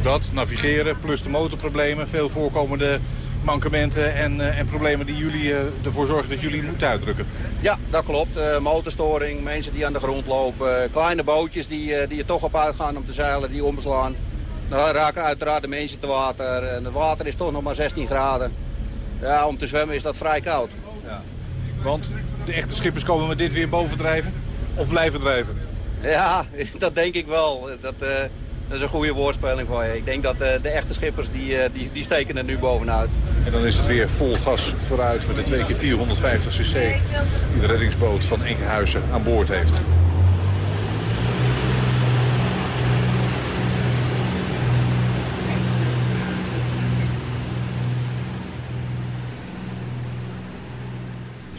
Dat, navigeren, plus de motorproblemen, veel voorkomende mankementen en, en problemen die jullie ervoor zorgen dat jullie moeten uitdrukken. Ja, dat klopt. motorstoring, mensen die aan de grond lopen, kleine bootjes die, die er toch op uitgaan om te zeilen, die omslaan. Dan raken uiteraard de mensen te water en het water is toch nog maar 16 graden. Ja, om te zwemmen is dat vrij koud. Ja. Want de echte schippers komen met dit weer bovendrijven? Of blijven drijven? Ja, dat denk ik wel. Dat, uh, dat is een goede woordspeling voor je. Ik denk dat uh, de echte schippers, die, uh, die, die steken er nu bovenuit. En dan is het weer vol gas vooruit met de 2 keer 450 cc... die de reddingsboot van Enkhuizen aan boord heeft.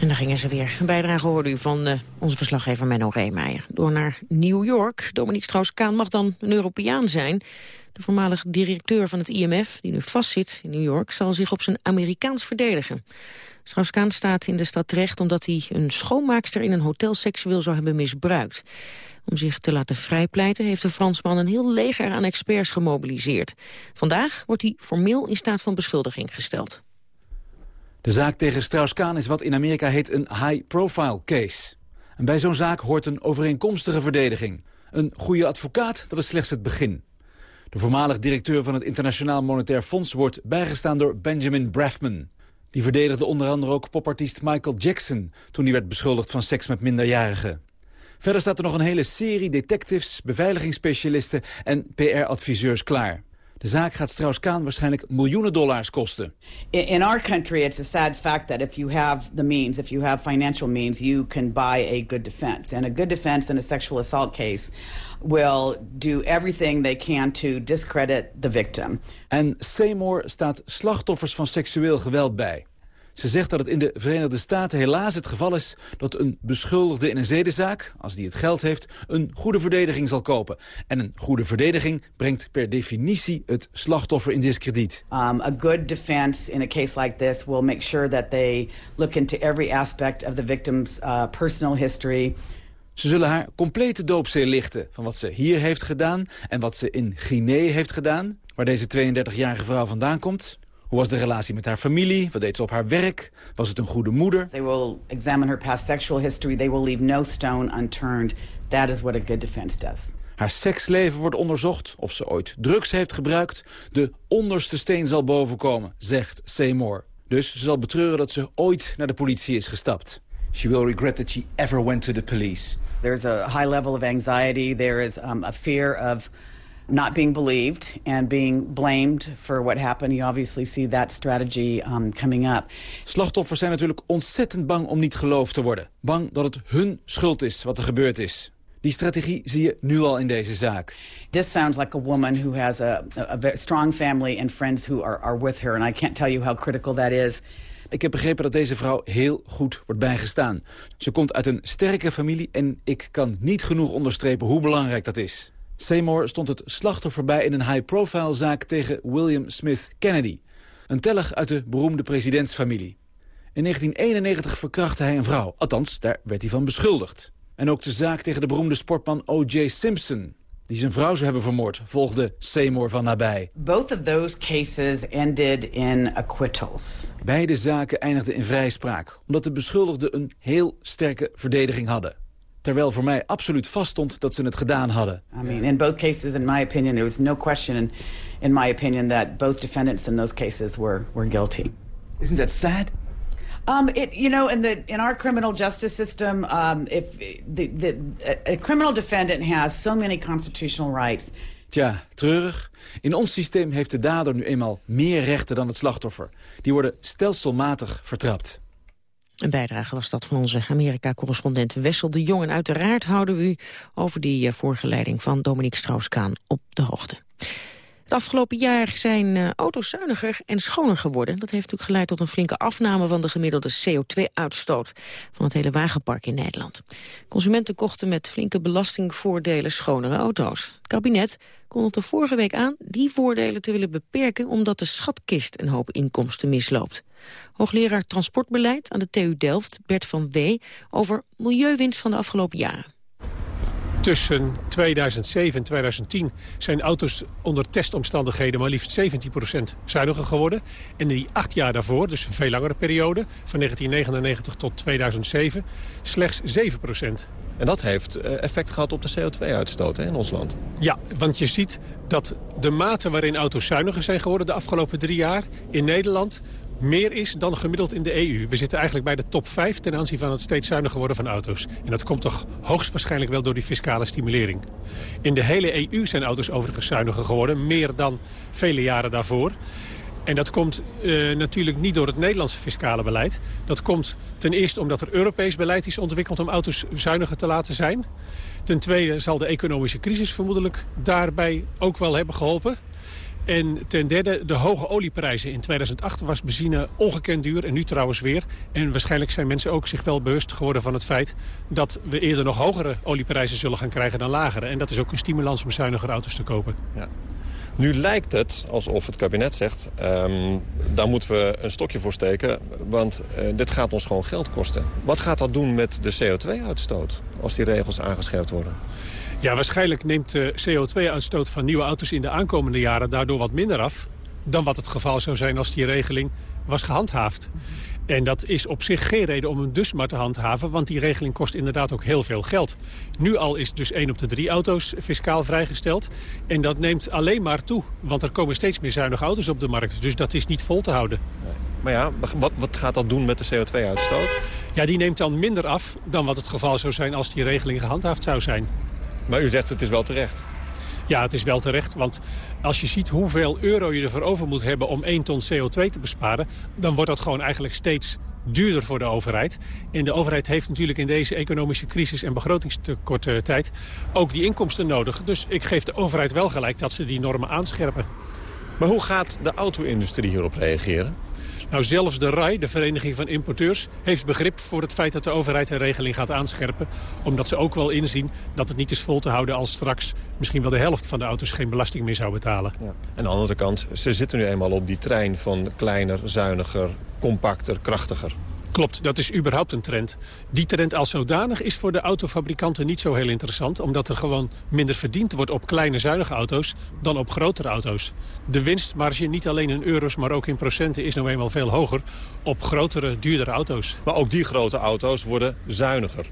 En dan gingen ze weer. Een bijdrage hoorde u van uh, onze verslaggever Menno Reemeijer. Door naar New York. Dominique Strauss-Kaan mag dan een Europeaan zijn. De voormalige directeur van het IMF, die nu vastzit in New York... zal zich op zijn Amerikaans verdedigen. Strauss-Kaan staat in de stad terecht omdat hij een schoonmaakster... in een hotel seksueel zou hebben misbruikt. Om zich te laten vrijpleiten heeft de Fransman een heel leger aan experts gemobiliseerd. Vandaag wordt hij formeel in staat van beschuldiging gesteld. De zaak tegen Strauss-Kaan is wat in Amerika heet een high-profile case. En bij zo'n zaak hoort een overeenkomstige verdediging. Een goede advocaat, dat is slechts het begin. De voormalig directeur van het Internationaal Monetair Fonds... wordt bijgestaan door Benjamin Brafman. Die verdedigde onder andere ook popartiest Michael Jackson... toen hij werd beschuldigd van seks met minderjarigen. Verder staat er nog een hele serie detectives, beveiligingsspecialisten... en PR-adviseurs klaar. De zaak gaat Strauss-Kaan waarschijnlijk miljoenen dollars kosten. In, in our country it's a sad fact that if you have the means, if you have financial means, you can buy a good defense. And a good defense in a sexual assault case will do everything they can to discredit the victim. En Seymour staat slachtoffers van seksueel geweld bij. Ze zegt dat het in de Verenigde Staten helaas het geval is... dat een beschuldigde in een zedenzaak, als die het geld heeft... een goede verdediging zal kopen. En een goede verdediging brengt per definitie het slachtoffer in discrediet. Um, a good defense in a case like this will make sure that they look into every aspect of the victim's uh, personal history... Ze zullen haar complete doopzee lichten van wat ze hier heeft gedaan... en wat ze in Guinea heeft gedaan, waar deze 32-jarige vrouw vandaan komt. Hoe was de relatie met haar familie? Wat deed ze op haar werk? Was het een goede moeder? They will examine her past sexual history. They will leave no stone unturned. That is what a good defense does. Haar seksleven wordt onderzocht, of ze ooit drugs heeft gebruikt. De onderste steen zal bovenkomen, zegt Seymour. Dus ze zal betreuren dat ze ooit naar de politie is gestapt. She will regret that she ever went to the police. There's a high level of anxiety. There is um, a fear of not being believed and being blamed for what happened. You obviously see that strategy um, coming up. Slachtoffers zijn natuurlijk ontzettend bang om niet geloofd te worden. Bang dat het hun schuld is wat er gebeurd is. Die strategie zie je nu al in deze zaak. This sounds like a woman who has a, a, a strong family and friends who are, are with her. And I can't tell you how critical that is. Ik heb begrepen dat deze vrouw heel goed wordt bijgestaan. Ze komt uit een sterke familie en ik kan niet genoeg onderstrepen hoe belangrijk dat is. Seymour stond het slachtoffer bij in een high-profile zaak tegen William Smith Kennedy. Een tellig uit de beroemde presidentsfamilie. In 1991 verkrachtte hij een vrouw. Althans, daar werd hij van beschuldigd. En ook de zaak tegen de beroemde sportman O.J. Simpson die zijn vrouw zou hebben vermoord, volgde Seymour van nabij. Both of those cases ended in acquittals. Beide zaken eindigden in vrijspraak, omdat de beschuldigden een heel sterke verdediging hadden. Terwijl voor mij absoluut vaststond dat ze het gedaan hadden. I mean, in both cases, in my opinion, there was no question in, in my opinion that both defendants in those cases were, were guilty. Isn't that sad? Um, it, you know, in the in our criminal justice system, um, if the, the a criminal defendant has so many constitutional rights. Tja, treurig. In ons systeem heeft de dader nu eenmaal meer rechten dan het slachtoffer. Die worden stelselmatig vertrapt. Een bijdrage was dat van onze Amerika-correspondent Wessel de Jong. En uiteraard houden we u over die uh, voorgeleiding van Dominique Strauss-Kaan op de hoogte. Het afgelopen jaar zijn uh, auto's zuiniger en schoner geworden. Dat heeft natuurlijk geleid tot een flinke afname van de gemiddelde CO2-uitstoot van het hele wagenpark in Nederland. Consumenten kochten met flinke belastingvoordelen schonere auto's. Het kabinet kondigde vorige week aan die voordelen te willen beperken omdat de schatkist een hoop inkomsten misloopt. Hoogleraar Transportbeleid aan de TU Delft, Bert van Wee, over milieuwinst van de afgelopen jaren. Tussen 2007 en 2010 zijn auto's onder testomstandigheden maar liefst 17% zuiniger geworden. En in die acht jaar daarvoor, dus een veel langere periode, van 1999 tot 2007, slechts 7%. En dat heeft eh, effect gehad op de CO2-uitstoot in ons land. Ja, want je ziet dat de mate waarin auto's zuiniger zijn geworden de afgelopen drie jaar in Nederland meer is dan gemiddeld in de EU. We zitten eigenlijk bij de top 5 ten aanzien van het steeds zuiniger worden van auto's. En dat komt toch hoogstwaarschijnlijk wel door die fiscale stimulering. In de hele EU zijn auto's overigens zuiniger geworden, meer dan vele jaren daarvoor. En dat komt uh, natuurlijk niet door het Nederlandse fiscale beleid. Dat komt ten eerste omdat er Europees beleid is ontwikkeld om auto's zuiniger te laten zijn. Ten tweede zal de economische crisis vermoedelijk daarbij ook wel hebben geholpen. En ten derde, de hoge olieprijzen. In 2008 was benzine ongekend duur en nu trouwens weer. En waarschijnlijk zijn mensen ook zich wel bewust geworden van het feit... dat we eerder nog hogere olieprijzen zullen gaan krijgen dan lagere. En dat is ook een stimulans om zuiniger auto's te kopen. Ja. Nu lijkt het alsof het kabinet zegt, um, daar moeten we een stokje voor steken, want uh, dit gaat ons gewoon geld kosten. Wat gaat dat doen met de CO2-uitstoot als die regels aangescherpt worden? Ja, waarschijnlijk neemt de CO2-uitstoot van nieuwe auto's in de aankomende jaren daardoor wat minder af dan wat het geval zou zijn als die regeling was gehandhaafd. En dat is op zich geen reden om hem dus maar te handhaven... want die regeling kost inderdaad ook heel veel geld. Nu al is dus 1 op de 3 auto's fiscaal vrijgesteld. En dat neemt alleen maar toe, want er komen steeds meer zuinige auto's op de markt. Dus dat is niet vol te houden. Maar ja, wat, wat gaat dat doen met de CO2-uitstoot? Ja, die neemt dan minder af dan wat het geval zou zijn als die regeling gehandhaafd zou zijn. Maar u zegt het is wel terecht. Ja, het is wel terecht, want als je ziet hoeveel euro je ervoor over moet hebben om 1 ton CO2 te besparen... dan wordt dat gewoon eigenlijk steeds duurder voor de overheid. En de overheid heeft natuurlijk in deze economische crisis en begrotingstekorte tijd ook die inkomsten nodig. Dus ik geef de overheid wel gelijk dat ze die normen aanscherpen. Maar hoe gaat de auto-industrie hierop reageren? Nou, zelfs de RAI, de Vereniging van Importeurs, heeft begrip voor het feit dat de overheid een regeling gaat aanscherpen. Omdat ze ook wel inzien dat het niet is vol te houden als straks misschien wel de helft van de auto's geen belasting meer zou betalen. Ja. Aan de andere kant, ze zitten nu eenmaal op die trein van kleiner, zuiniger, compacter, krachtiger. Klopt, dat is überhaupt een trend. Die trend als zodanig is voor de autofabrikanten niet zo heel interessant... omdat er gewoon minder verdiend wordt op kleine zuinige auto's dan op grotere auto's. De winstmarge, niet alleen in euro's, maar ook in procenten... is nou eenmaal veel hoger op grotere, duurdere auto's. Maar ook die grote auto's worden zuiniger.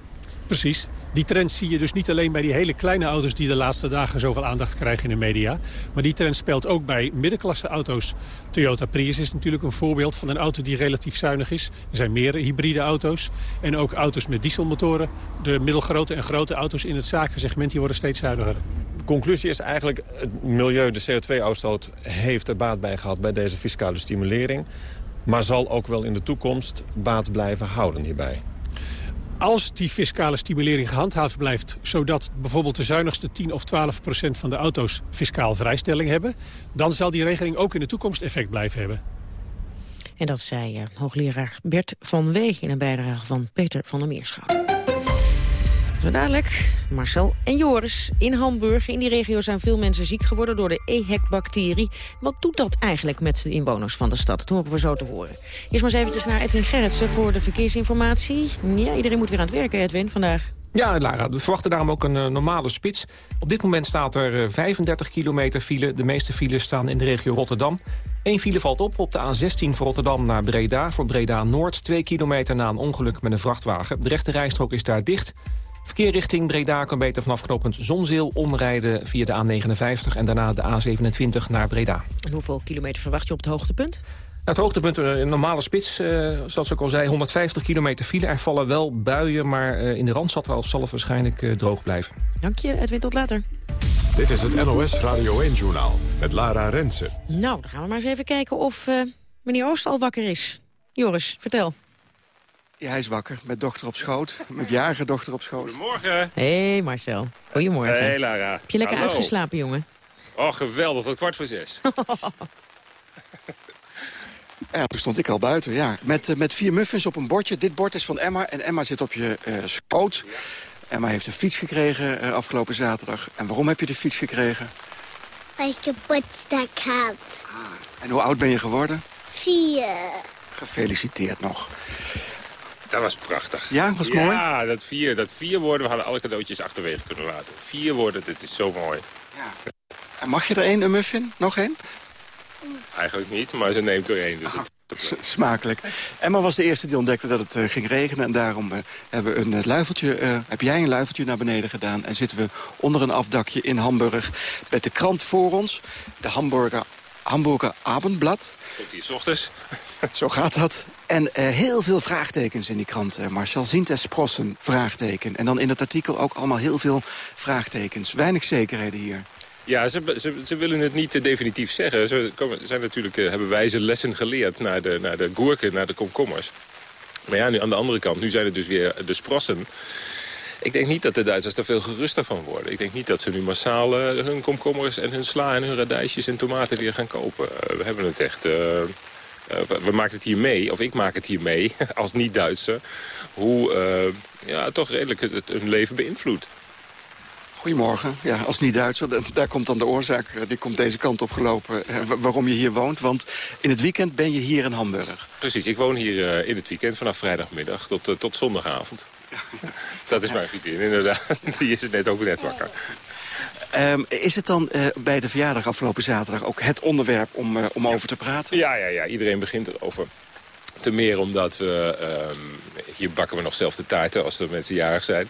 Precies. Die trend zie je dus niet alleen bij die hele kleine auto's... die de laatste dagen zoveel aandacht krijgen in de media. Maar die trend speelt ook bij middenklasse auto's. Toyota Prius is natuurlijk een voorbeeld van een auto die relatief zuinig is. Er zijn meer hybride auto's. En ook auto's met dieselmotoren. De middelgrote en grote auto's in het zakensegment die worden steeds zuiniger. De conclusie is eigenlijk, het milieu, de CO2-uitstoot... heeft er baat bij gehad bij deze fiscale stimulering. Maar zal ook wel in de toekomst baat blijven houden hierbij. Als die fiscale stimulering gehandhaafd blijft... zodat bijvoorbeeld de zuinigste 10 of 12 procent van de auto's fiscaal vrijstelling hebben... dan zal die regeling ook in de toekomst effect blijven hebben. En dat zei uh, hoogleraar Bert van Weeg in een bijdrage van Peter van der Meerschout. Zo dadelijk, Marcel en Joris in Hamburg. In die regio zijn veel mensen ziek geworden door de EHEC-bacterie. Wat doet dat eigenlijk met de inwoners van de stad? Dat hopen we zo te horen. Eerst maar eens eventjes naar Edwin Gerritsen voor de verkeersinformatie. Ja, iedereen moet weer aan het werken, Edwin, vandaag. Ja, Lara, we verwachten daarom ook een uh, normale spits. Op dit moment staat er uh, 35 kilometer file. De meeste files staan in de regio Rotterdam. Eén file valt op op de A16 van Rotterdam naar Breda. Voor Breda Noord, 2 kilometer na een ongeluk met een vrachtwagen. De rechte rijstrook is daar dicht. Verkeer richting Breda kan beter vanaf knooppunt Zonzeel omrijden via de A59 en daarna de A27 naar Breda. En hoeveel kilometer verwacht je op het hoogtepunt? Het hoogtepunt, eh, een normale spits, uh, zoals ik al zei, 150 kilometer file. Er vallen wel buien, maar uh, in de Randstad zal het waarschijnlijk uh, droog blijven. Dank je, Edwin, tot later. Dit is het NOS Radio 1-journaal met Lara Rensen. Nou, dan gaan we maar eens even kijken of meneer Oost al wakker is. Joris, vertel. Ja, hij is wakker, met dochter op schoot. Met jarige dochter op schoot. Goedemorgen. Hey Marcel. Goedemorgen. Hey Lara. Heb je lekker uitgeslapen, jongen? Oh, geweldig, tot kwart voor zes. Ja, toen stond ik al buiten, ja. Met, eh, met vier muffins op een bordje. Dit bord is van Emma en Emma zit op je uh, schoot. Emma heeft een fiets gekregen uh, afgelopen zaterdag. En waarom heb je de fiets gekregen? Als je potstak had. En hoe oud ben je geworden? Vier. Gefeliciteerd nog. Dat was prachtig. Ja, was ja, mooi? Ja, dat vier, dat vier woorden, we hadden alle cadeautjes achterwege kunnen laten. Vier woorden, dit is zo mooi. Ja. En mag je er één, een muffin? Nog één? Eigenlijk niet, maar ze neemt er één. Dus het... Smakelijk. Emma was de eerste die ontdekte dat het uh, ging regenen. En daarom uh, hebben we een uh, luifeltje, heb jij een luifeltje naar beneden gedaan. En zitten we onder een afdakje in Hamburg met de krant voor ons. De Hamburger, Hamburger Abendblad. Ook die ochtends. Zo gaat dat. En heel veel vraagtekens in die krant, Marcel. Sint Sprossen, vraagteken. En dan in het artikel ook allemaal heel veel vraagtekens. Weinig zekerheden hier. Ja, ze, ze, ze, willen het niet uh, definitief zeggen. Ze komen, zijn natuurlijk, uh, hebben wijze lessen geleerd naar de, naar de gurken, naar de komkommers. Maar ja, nu aan de andere kant, nu zijn het dus weer de sprossen. Ik denk niet dat de Duitsers er veel geruster van worden. Ik denk niet dat ze nu massaal uh, hun komkommers en hun sla en hun radijsjes en tomaten weer gaan kopen. we hebben het echt... we maken het hier mee, of ik maak het hier mee, als niet-Duitser... hoe ja, toch redelijk het, hun leven beïnvloedt. Goedemorgen. Ja, als niet-Duitser, daar komt dan de oorzaak. Die komt deze kant op gelopen. waarom je hier woont. Want in het weekend ben je hier in Hamburg. Precies, ik woon hier in het weekend vanaf vrijdagmiddag tot, tot zondagavond. Dat is mijn vriendin, inderdaad. Die is net ook net wakker. Um, is het dan uh, bij de verjaardag afgelopen zaterdag ook het onderwerp om, om over te praten? Ja, ja, ja, iedereen begint erover. Te meer omdat we, um, hier bakken we nog zelf de taarten als er mensen jarig zijn.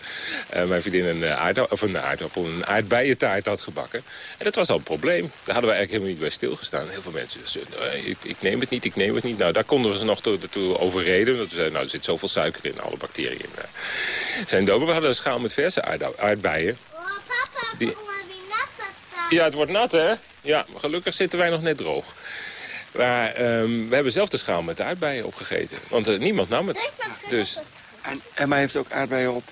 Uh, mijn vriendin een, aardappel, of een aardappel, een aardbeientaart had gebakken. En dat was al een probleem. Daar hadden we eigenlijk helemaal niet bij stilgestaan. Heel veel mensen zeiden, ik, ik, neem het niet, ik neem het niet. Nou, daar konden we ze nog toe overreden. Dat we zeiden, nou, er zit zoveel suiker in, alle bacteriën zijn dood. Maar we hadden een schaal met verse aardbeien. Oh, papa, Die... Ja, het wordt nat, hè? Ja, gelukkig zitten wij nog net droog. Maar um, we hebben zelf de schaal met de aardbeien opgegeten. Want uh, niemand nam het. Dus... En Emma heeft ook aardbeien op?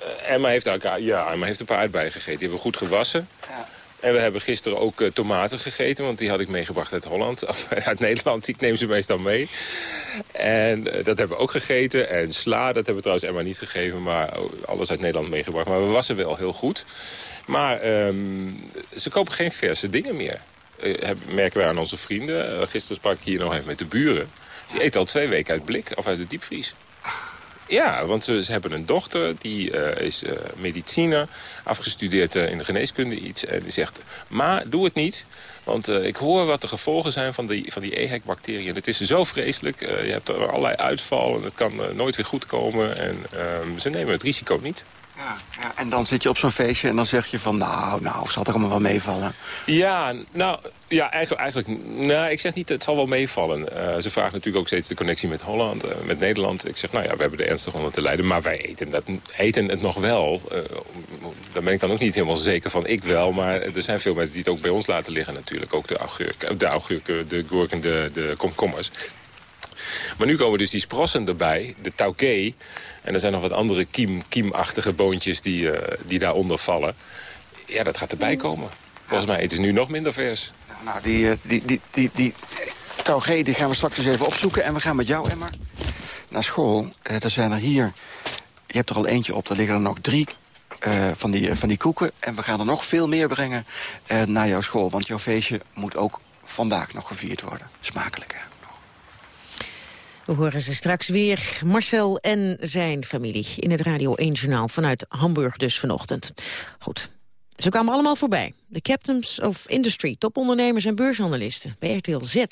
Uh, Emma, heeft ook, ja, Emma heeft een paar aardbeien gegeten. Die hebben we goed gewassen. Ja. En we hebben gisteren ook uh, tomaten gegeten. Want die had ik meegebracht uit Holland. Of uit Nederland. Ik neem ze meestal mee. En dat hebben we ook gegeten. En sla, dat hebben we trouwens Emma niet gegeven. Maar alles uit Nederland meegebracht. Maar we wassen wel heel goed. Maar um, ze kopen geen verse dingen meer merken wij aan onze vrienden. Gisteren sprak ik hier nog even met de buren. Die eten al twee weken uit blik of uit de diepvries. Ja, want ze, hebben een dochter, die uh, is uh, mediciner, afgestudeerd in de geneeskunde iets. En die zegt, ma, doe het niet. Want ik hoor wat de gevolgen zijn van die, van die EHEC-bacteriën. Het is zo vreselijk, je hebt er allerlei uitval en het kan nooit weer goed komen. En ehm, ze nemen het risico niet. Ja, en dan zit je op zo'n feestje en dan zeg je van... nou, nou, zal het allemaal wel meevallen? Ja, nou, ja, eigenlijk, eigenlijk nou, ik zeg niet, het zal wel meevallen. Uh, ze vragen natuurlijk ook steeds de connectie met Holland, uh, met Nederland. Ik zeg, nou ja, we hebben er ernstig onder te lijden, maar wij eten, dat, eten het nog wel. Uh, daar ben ik dan ook niet helemaal zeker van, ik wel. Maar er zijn veel mensen die het ook bij ons laten liggen natuurlijk. Ook de augurken, de, augurken, de gurken, de, de komkommers. Maar nu komen dus die sprossen erbij, de tauke. En er zijn nog wat andere kiem, kiemachtige boontjes die, uh, die daaronder vallen. Ja, dat gaat erbij komen. Volgens mij eten ze nu nog minder vers. Nou, die, die, die, die, die tauge die gaan we straks eens even opzoeken. En we gaan met jou, Emma, naar school. Uh, er zijn er hier... Je hebt er al eentje op, er liggen er nog drie van, die, van die koeken. En we gaan er nog veel meer brengen naar jouw school. Want jouw feestje moet ook vandaag nog gevierd worden. Smakelijk, hè? We horen ze straks weer. Marcel en zijn familie in het Radio 1 Journaal vanuit Hamburg dus vanochtend. Goed. Ze kwamen allemaal voorbij. De Captains of Industry, topondernemers en beursanalisten bij RTL Z.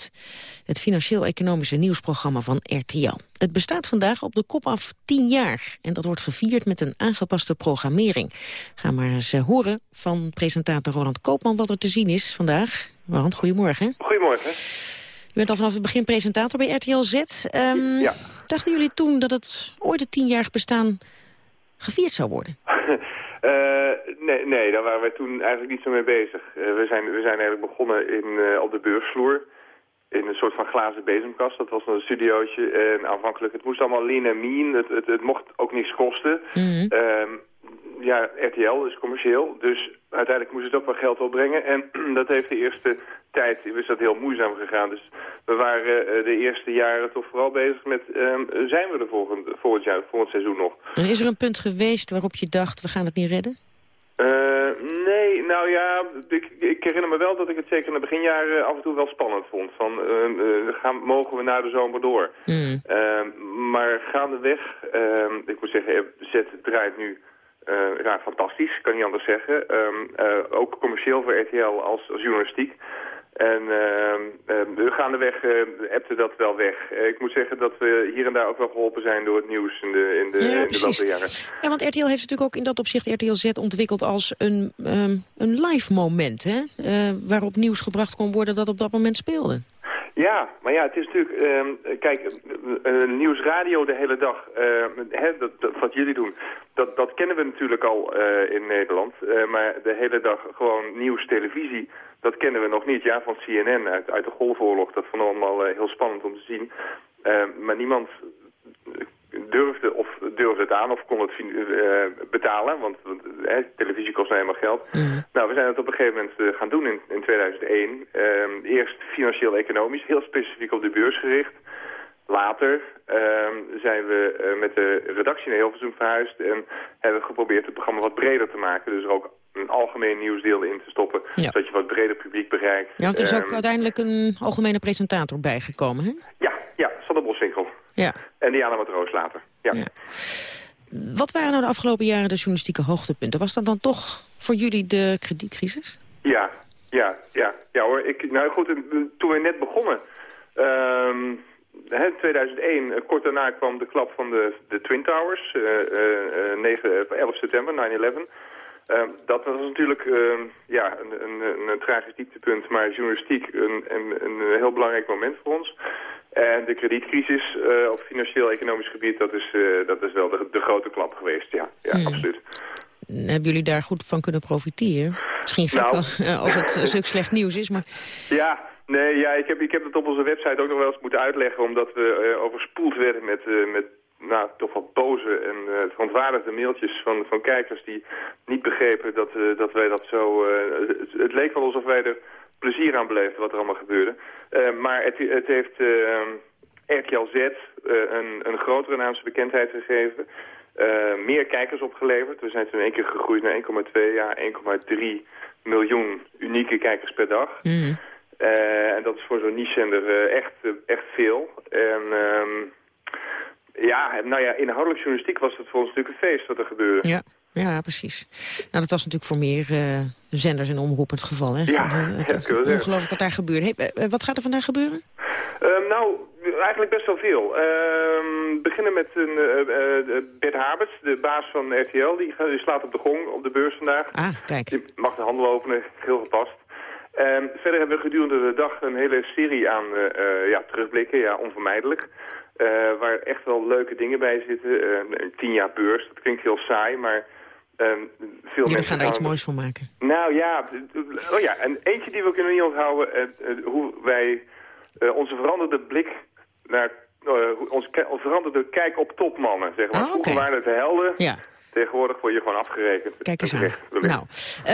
Het financieel-economische nieuwsprogramma van RTL. Het bestaat vandaag op de kop af tien jaar. En dat wordt gevierd met een aangepaste programmering. Ga maar eens horen van presentator Roland Koopman wat er te zien is vandaag. Roland, goedemorgen. Goedemorgen. U bent al vanaf het begin presentator bij RTL Z. Um, ja. Dachten jullie toen dat het ooit het tienjarig bestaan gevierd zou worden? uh, nee, nee, daar waren wij toen eigenlijk niet zo mee bezig. Uh, we, zijn, we zijn eigenlijk begonnen in, uh, op de beursvloer. In een soort van glazen bezemkast. Dat was een studiootje. En aanvankelijk, het moest allemaal lean en mean. Het, het, het mocht ook niks kosten. Mm -hmm. um, ja, RTL is commercieel, dus uiteindelijk moest het ook wel geld opbrengen. En dat heeft de eerste tijd, is dat heel moeizaam gegaan. Dus we waren eh, de eerste jaren toch vooral bezig met, ehm, zijn we er volgend, volgend jaar, volgend seizoen nog? En is er een punt geweest waarop je dacht, we gaan het niet redden? Uh, nee, nou ja, ik, ik, herinner me wel dat ik het zeker in de beginjaren af en toe wel spannend vond. Van, uh, gaan, mogen we na de zomer door? Mm. Maar gaandeweg, ehm, ik moet zeggen, Zet draait nu ja, fantastisch, kan niet anders zeggen. Ehm, ook commercieel voor RTL als, als journalistiek. En uh, uh, gaandeweg uh, ebte dat wel weg. Ik moet zeggen dat we hier en daar ook wel geholpen zijn door het nieuws in de, in de, ja, in de loop jaren. Ja, want RTL heeft natuurlijk ook in dat opzicht RTL Z ontwikkeld als een, um, een live moment. Hè? Waarop nieuws gebracht kon worden dat op dat moment speelde. Ja, maar ja, het is natuurlijk... Uh, kijk, nieuwsradio de hele dag, uh, hè, dat, dat, wat jullie doen, dat, dat kennen we natuurlijk al in Nederland. maar de hele dag gewoon nieuwstelevisie, dat kennen we nog niet. Ja, van CNN uit, uit de Golfoorlog, dat vonden we allemaal heel spannend om te zien. maar niemand durfde of durfde het aan of kon het uh, betalen, want uh, televisie kost nou helemaal geld. Mm. Nou, we zijn het op een gegeven moment uh, gaan doen in, in 2001. Ehm, eerst financieel-economisch, heel specifiek op de beurs gericht. Later ehm, zijn we eh, met de redactie naar Hilversum verhuisd en hebben we geprobeerd het programma wat breder te maken. Dus er ook een algemeen nieuwsdeel in te stoppen, ja. zodat je wat breder publiek bereikt. Ja, want er is ook ehm, uiteindelijk een algemene presentator bijgekomen, hè? Ja, ja, Sander Boswinkel. Ja. En Diana Matroos later. Ja. ja. Wat waren nou de afgelopen jaren de journalistieke hoogtepunten? Was dat dan toch voor jullie de kredietcrisis? Ja, ja, ja, ja hoor. Ik, nou goed, toen we net begonnen... Um, in 2001, kort daarna kwam de klap van de, de Twin Towers, uh, uh, 9, 11 september, 9-11. Uh, dat was natuurlijk uh, ja, een, een, een, tragisch dieptepunt, maar journalistiek een, een, een heel belangrijk moment voor ons. En de kredietcrisis uh, op financieel-economisch gebied, dat is, uh, dat is wel de, de, grote klap geweest. Ja, ja hmm. absoluut. Hebben jullie daar goed van kunnen profiteren? Misschien gek nou, als het stuk slecht nieuws is, maar... Ja, nee, ja, ik, heb, ik heb het op onze website ook nog wel eens moeten uitleggen... omdat we uh, overspoeld werden met, met nou, toch wel boze en uh, verontwaardigde mailtjes van, van kijkers... die niet begrepen dat, dat wij dat zo... Het, het, leek wel alsof wij er plezier aan beleefden wat er allemaal gebeurde. Maar het, het heeft RTL Z een, een grotere naamse bekendheid gegeven. meer kijkers opgeleverd. We zijn toen in één keer gegroeid naar 1,2, ja 1,3 miljoen unieke kijkers per dag. Mm. en dat is voor zo'n niche-zender echt, echt veel. En... Um, ja, nou ja, inhoudelijk journalistiek was het voor ons natuurlijk een feest wat er gebeurde. Ja. Ja, precies. Nou, dat was natuurlijk voor meer uh, zenders en omroepen het geval. Hè? Ja, het ja, ongelooflijk wat daar gebeurt. Hey, eh, wat gaat er vandaag gebeuren? Uh, nou, eigenlijk best wel veel. Uh, beginnen met een, uh, Bert Haberts, de baas van RTL. Die, die, slaat op de gong op de beurs vandaag. Ah, kijk. Die mag de handel openen, heel gepast. Ehm, verder hebben we gedurende de dag een hele serie aan ja, terugblikken, ja, onvermijdelijk. Waar echt wel leuke dingen bij zitten. een tien jaar beurs, dat klinkt heel saai, maar Um, veel Jullie gaan er iets moois van maken. Nou ja, oh ja, en eentje die we kunnen niet onthouden, uh, uh, hoe wij uh, onze veranderde blik naar, onze veranderde kijk op topmannen, zeg maar. Oh, okay. Vroeger waren het de helden, ja. tegenwoordig word je gewoon afgerekend. Kijk eens aan. Nou,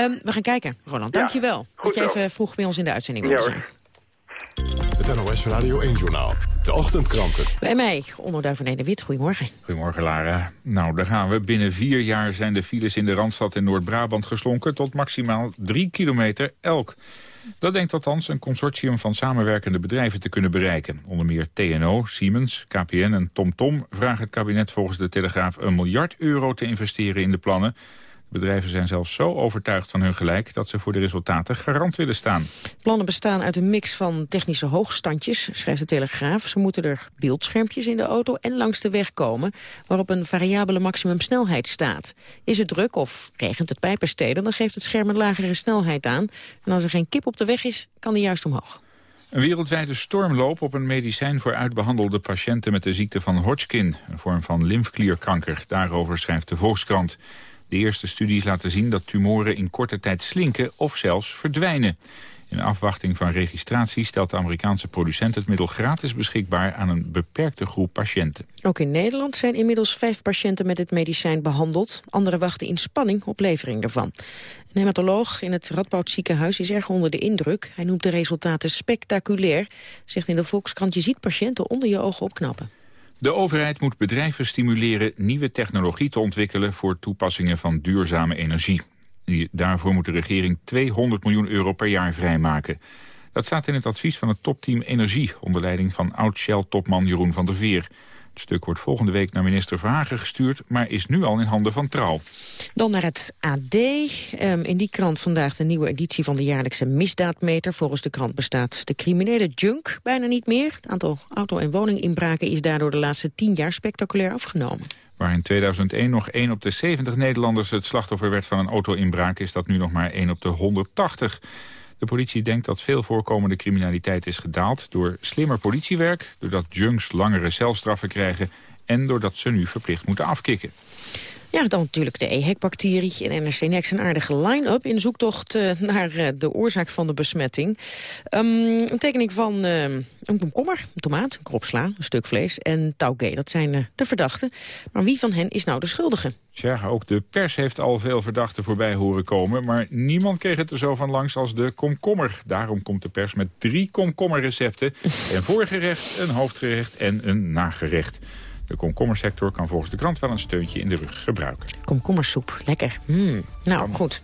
um, we gaan kijken, Roland. Dank je wel dat je even vroeg bij ons in de uitzending wilde ja, zijn. Het NOS Radio 1-journaal. De ochtendkranten. Bij mij, onderduiven de Wit. Goedemorgen. Goedemorgen, Lara. Nou, daar gaan we. Binnen vier jaar zijn de files in de Randstad en Noord-Brabant geslonken... tot maximaal drie kilometer elk. Dat denkt althans een consortium van samenwerkende bedrijven te kunnen bereiken. Onder meer TNO, Siemens, KPN en TomTom vragen het kabinet volgens de Telegraaf... een miljard euro te investeren in de plannen... Bedrijven zijn zelfs zo overtuigd van hun gelijk dat ze voor de resultaten garant willen staan. Plannen bestaan uit een mix van technische hoogstandjes, schrijft de Telegraaf. Ze moeten er beeldschermpjes in de auto en langs de weg komen... waarop een variabele maximumsnelheid staat. Is het druk of regent het pijpersteden, dan geeft het scherm een lagere snelheid aan. En als er geen kip op de weg is, kan die juist omhoog. Een wereldwijde stormloop op een medicijn voor uitbehandelde patiënten met de ziekte van Hodgkin, een vorm van lymfklierkanker. Daarover schrijft de Volkskrant. De eerste studies laten zien dat tumoren in korte tijd slinken of zelfs verdwijnen. In afwachting van registratie stelt de Amerikaanse producent het middel gratis beschikbaar aan een beperkte groep patiënten. Ook in Nederland zijn inmiddels vijf patiënten met het medicijn behandeld. Anderen wachten in spanning op levering ervan. Een hematoloog in het Radboud ziekenhuis is erg onder de indruk. Hij noemt de resultaten spectaculair. Zegt in de Volkskrant, je ziet patiënten onder je ogen opknappen. De overheid moet bedrijven stimuleren nieuwe technologie te ontwikkelen voor toepassingen van duurzame energie. Daarvoor moet de regering 200 miljoen euro per jaar vrijmaken. Dat staat in het advies van het topteam Energie... onder leiding van oud-Shell-topman Jeroen van der Veer. Het stuk wordt volgende week naar minister Verhagen gestuurd... maar is nu al in handen van Trouw. Dan naar het AD. Ehm, in die krant vandaag de nieuwe editie van de jaarlijkse misdaadmeter. Volgens de krant bestaat de criminele junk bijna niet meer. Het aantal auto- en woninginbraken is daardoor de laatste tien jaar spectaculair afgenomen. Waar in 2001 nog 1 op de 70 Nederlanders het slachtoffer werd van een auto-inbraak... is dat nu nog maar 1 op de 180. De politie denkt dat veel voorkomende criminaliteit is gedaald... door slimmer politiewerk, doordat junks langere celstraffen krijgen... en doordat ze nu verplicht moeten afkicken. Ja, dan natuurlijk de EHEC-bacterie in NRC Next. Een aardige line-up in zoektocht uh, naar uh, de oorzaak van de besmetting. Um, een tekening van uh, een komkommer, een tomaat, een krop sla, een stuk vlees en taugé. Dat zijn de verdachten. Maar wie van hen is nou de schuldige? Tja, ook de pers heeft al veel verdachten voorbij horen komen... maar niemand kreeg het er zo van langs als de komkommer. Daarom komt de pers met drie komkommerrecepten. een voorgerecht, een hoofdgerecht en een nagerecht. De komkommersector kan volgens de krant wel een steuntje in de rug gebruiken. Komkommersoep, lekker. Mm. Nou, goed.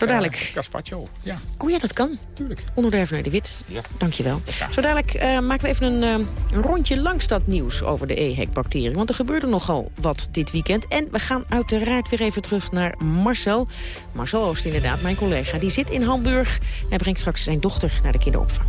Zo dadelijk... Uh, Caspacho, ja. Oh ja, dat kan. Tuurlijk. Onderduif naar de Wit. Ja. Dankjewel. Ja. Zo dadelijk uh, maken we even een, uh, een, rondje langs dat nieuws over de EHEC-bacterie. Want er gebeurde nogal wat dit weekend. En we gaan uiteraard weer even terug naar Marcel. Marcel Oost inderdaad, mijn collega. Die zit in Hamburg. Hij brengt straks zijn dochter naar de kinderopvang.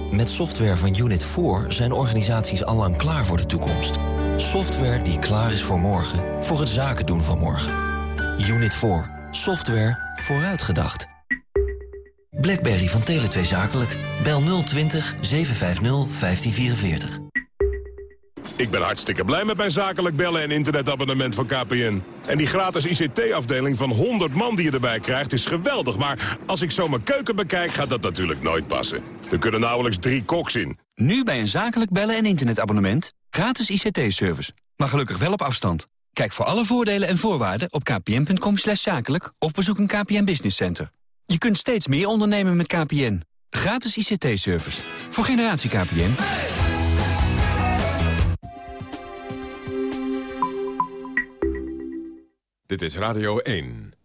Met software van Unit 4 zijn organisaties allang klaar voor de toekomst. Software die klaar is voor morgen, voor het zaken doen van morgen. Unit 4. Software vooruitgedacht. BlackBerry van Tele2 Zakelijk. Bel 020 750 1544. Ik ben hartstikke blij met mijn zakelijk bellen en internetabonnement van KPN. En die gratis ICT-afdeling van 100 man die je erbij krijgt is geweldig. Maar als ik zo mijn keuken bekijk, gaat dat natuurlijk nooit passen. Er kunnen nauwelijks drie koks in. Nu bij een zakelijk bellen en internetabonnement. Gratis ICT-service. Maar gelukkig wel op afstand. Kijk voor alle voordelen en voorwaarden op kpn.com zakelijk... of bezoek een KPN Business Center. Je kunt steeds meer ondernemen met KPN. Gratis ICT-service. Voor generatie KPN. Dit is Radio 1.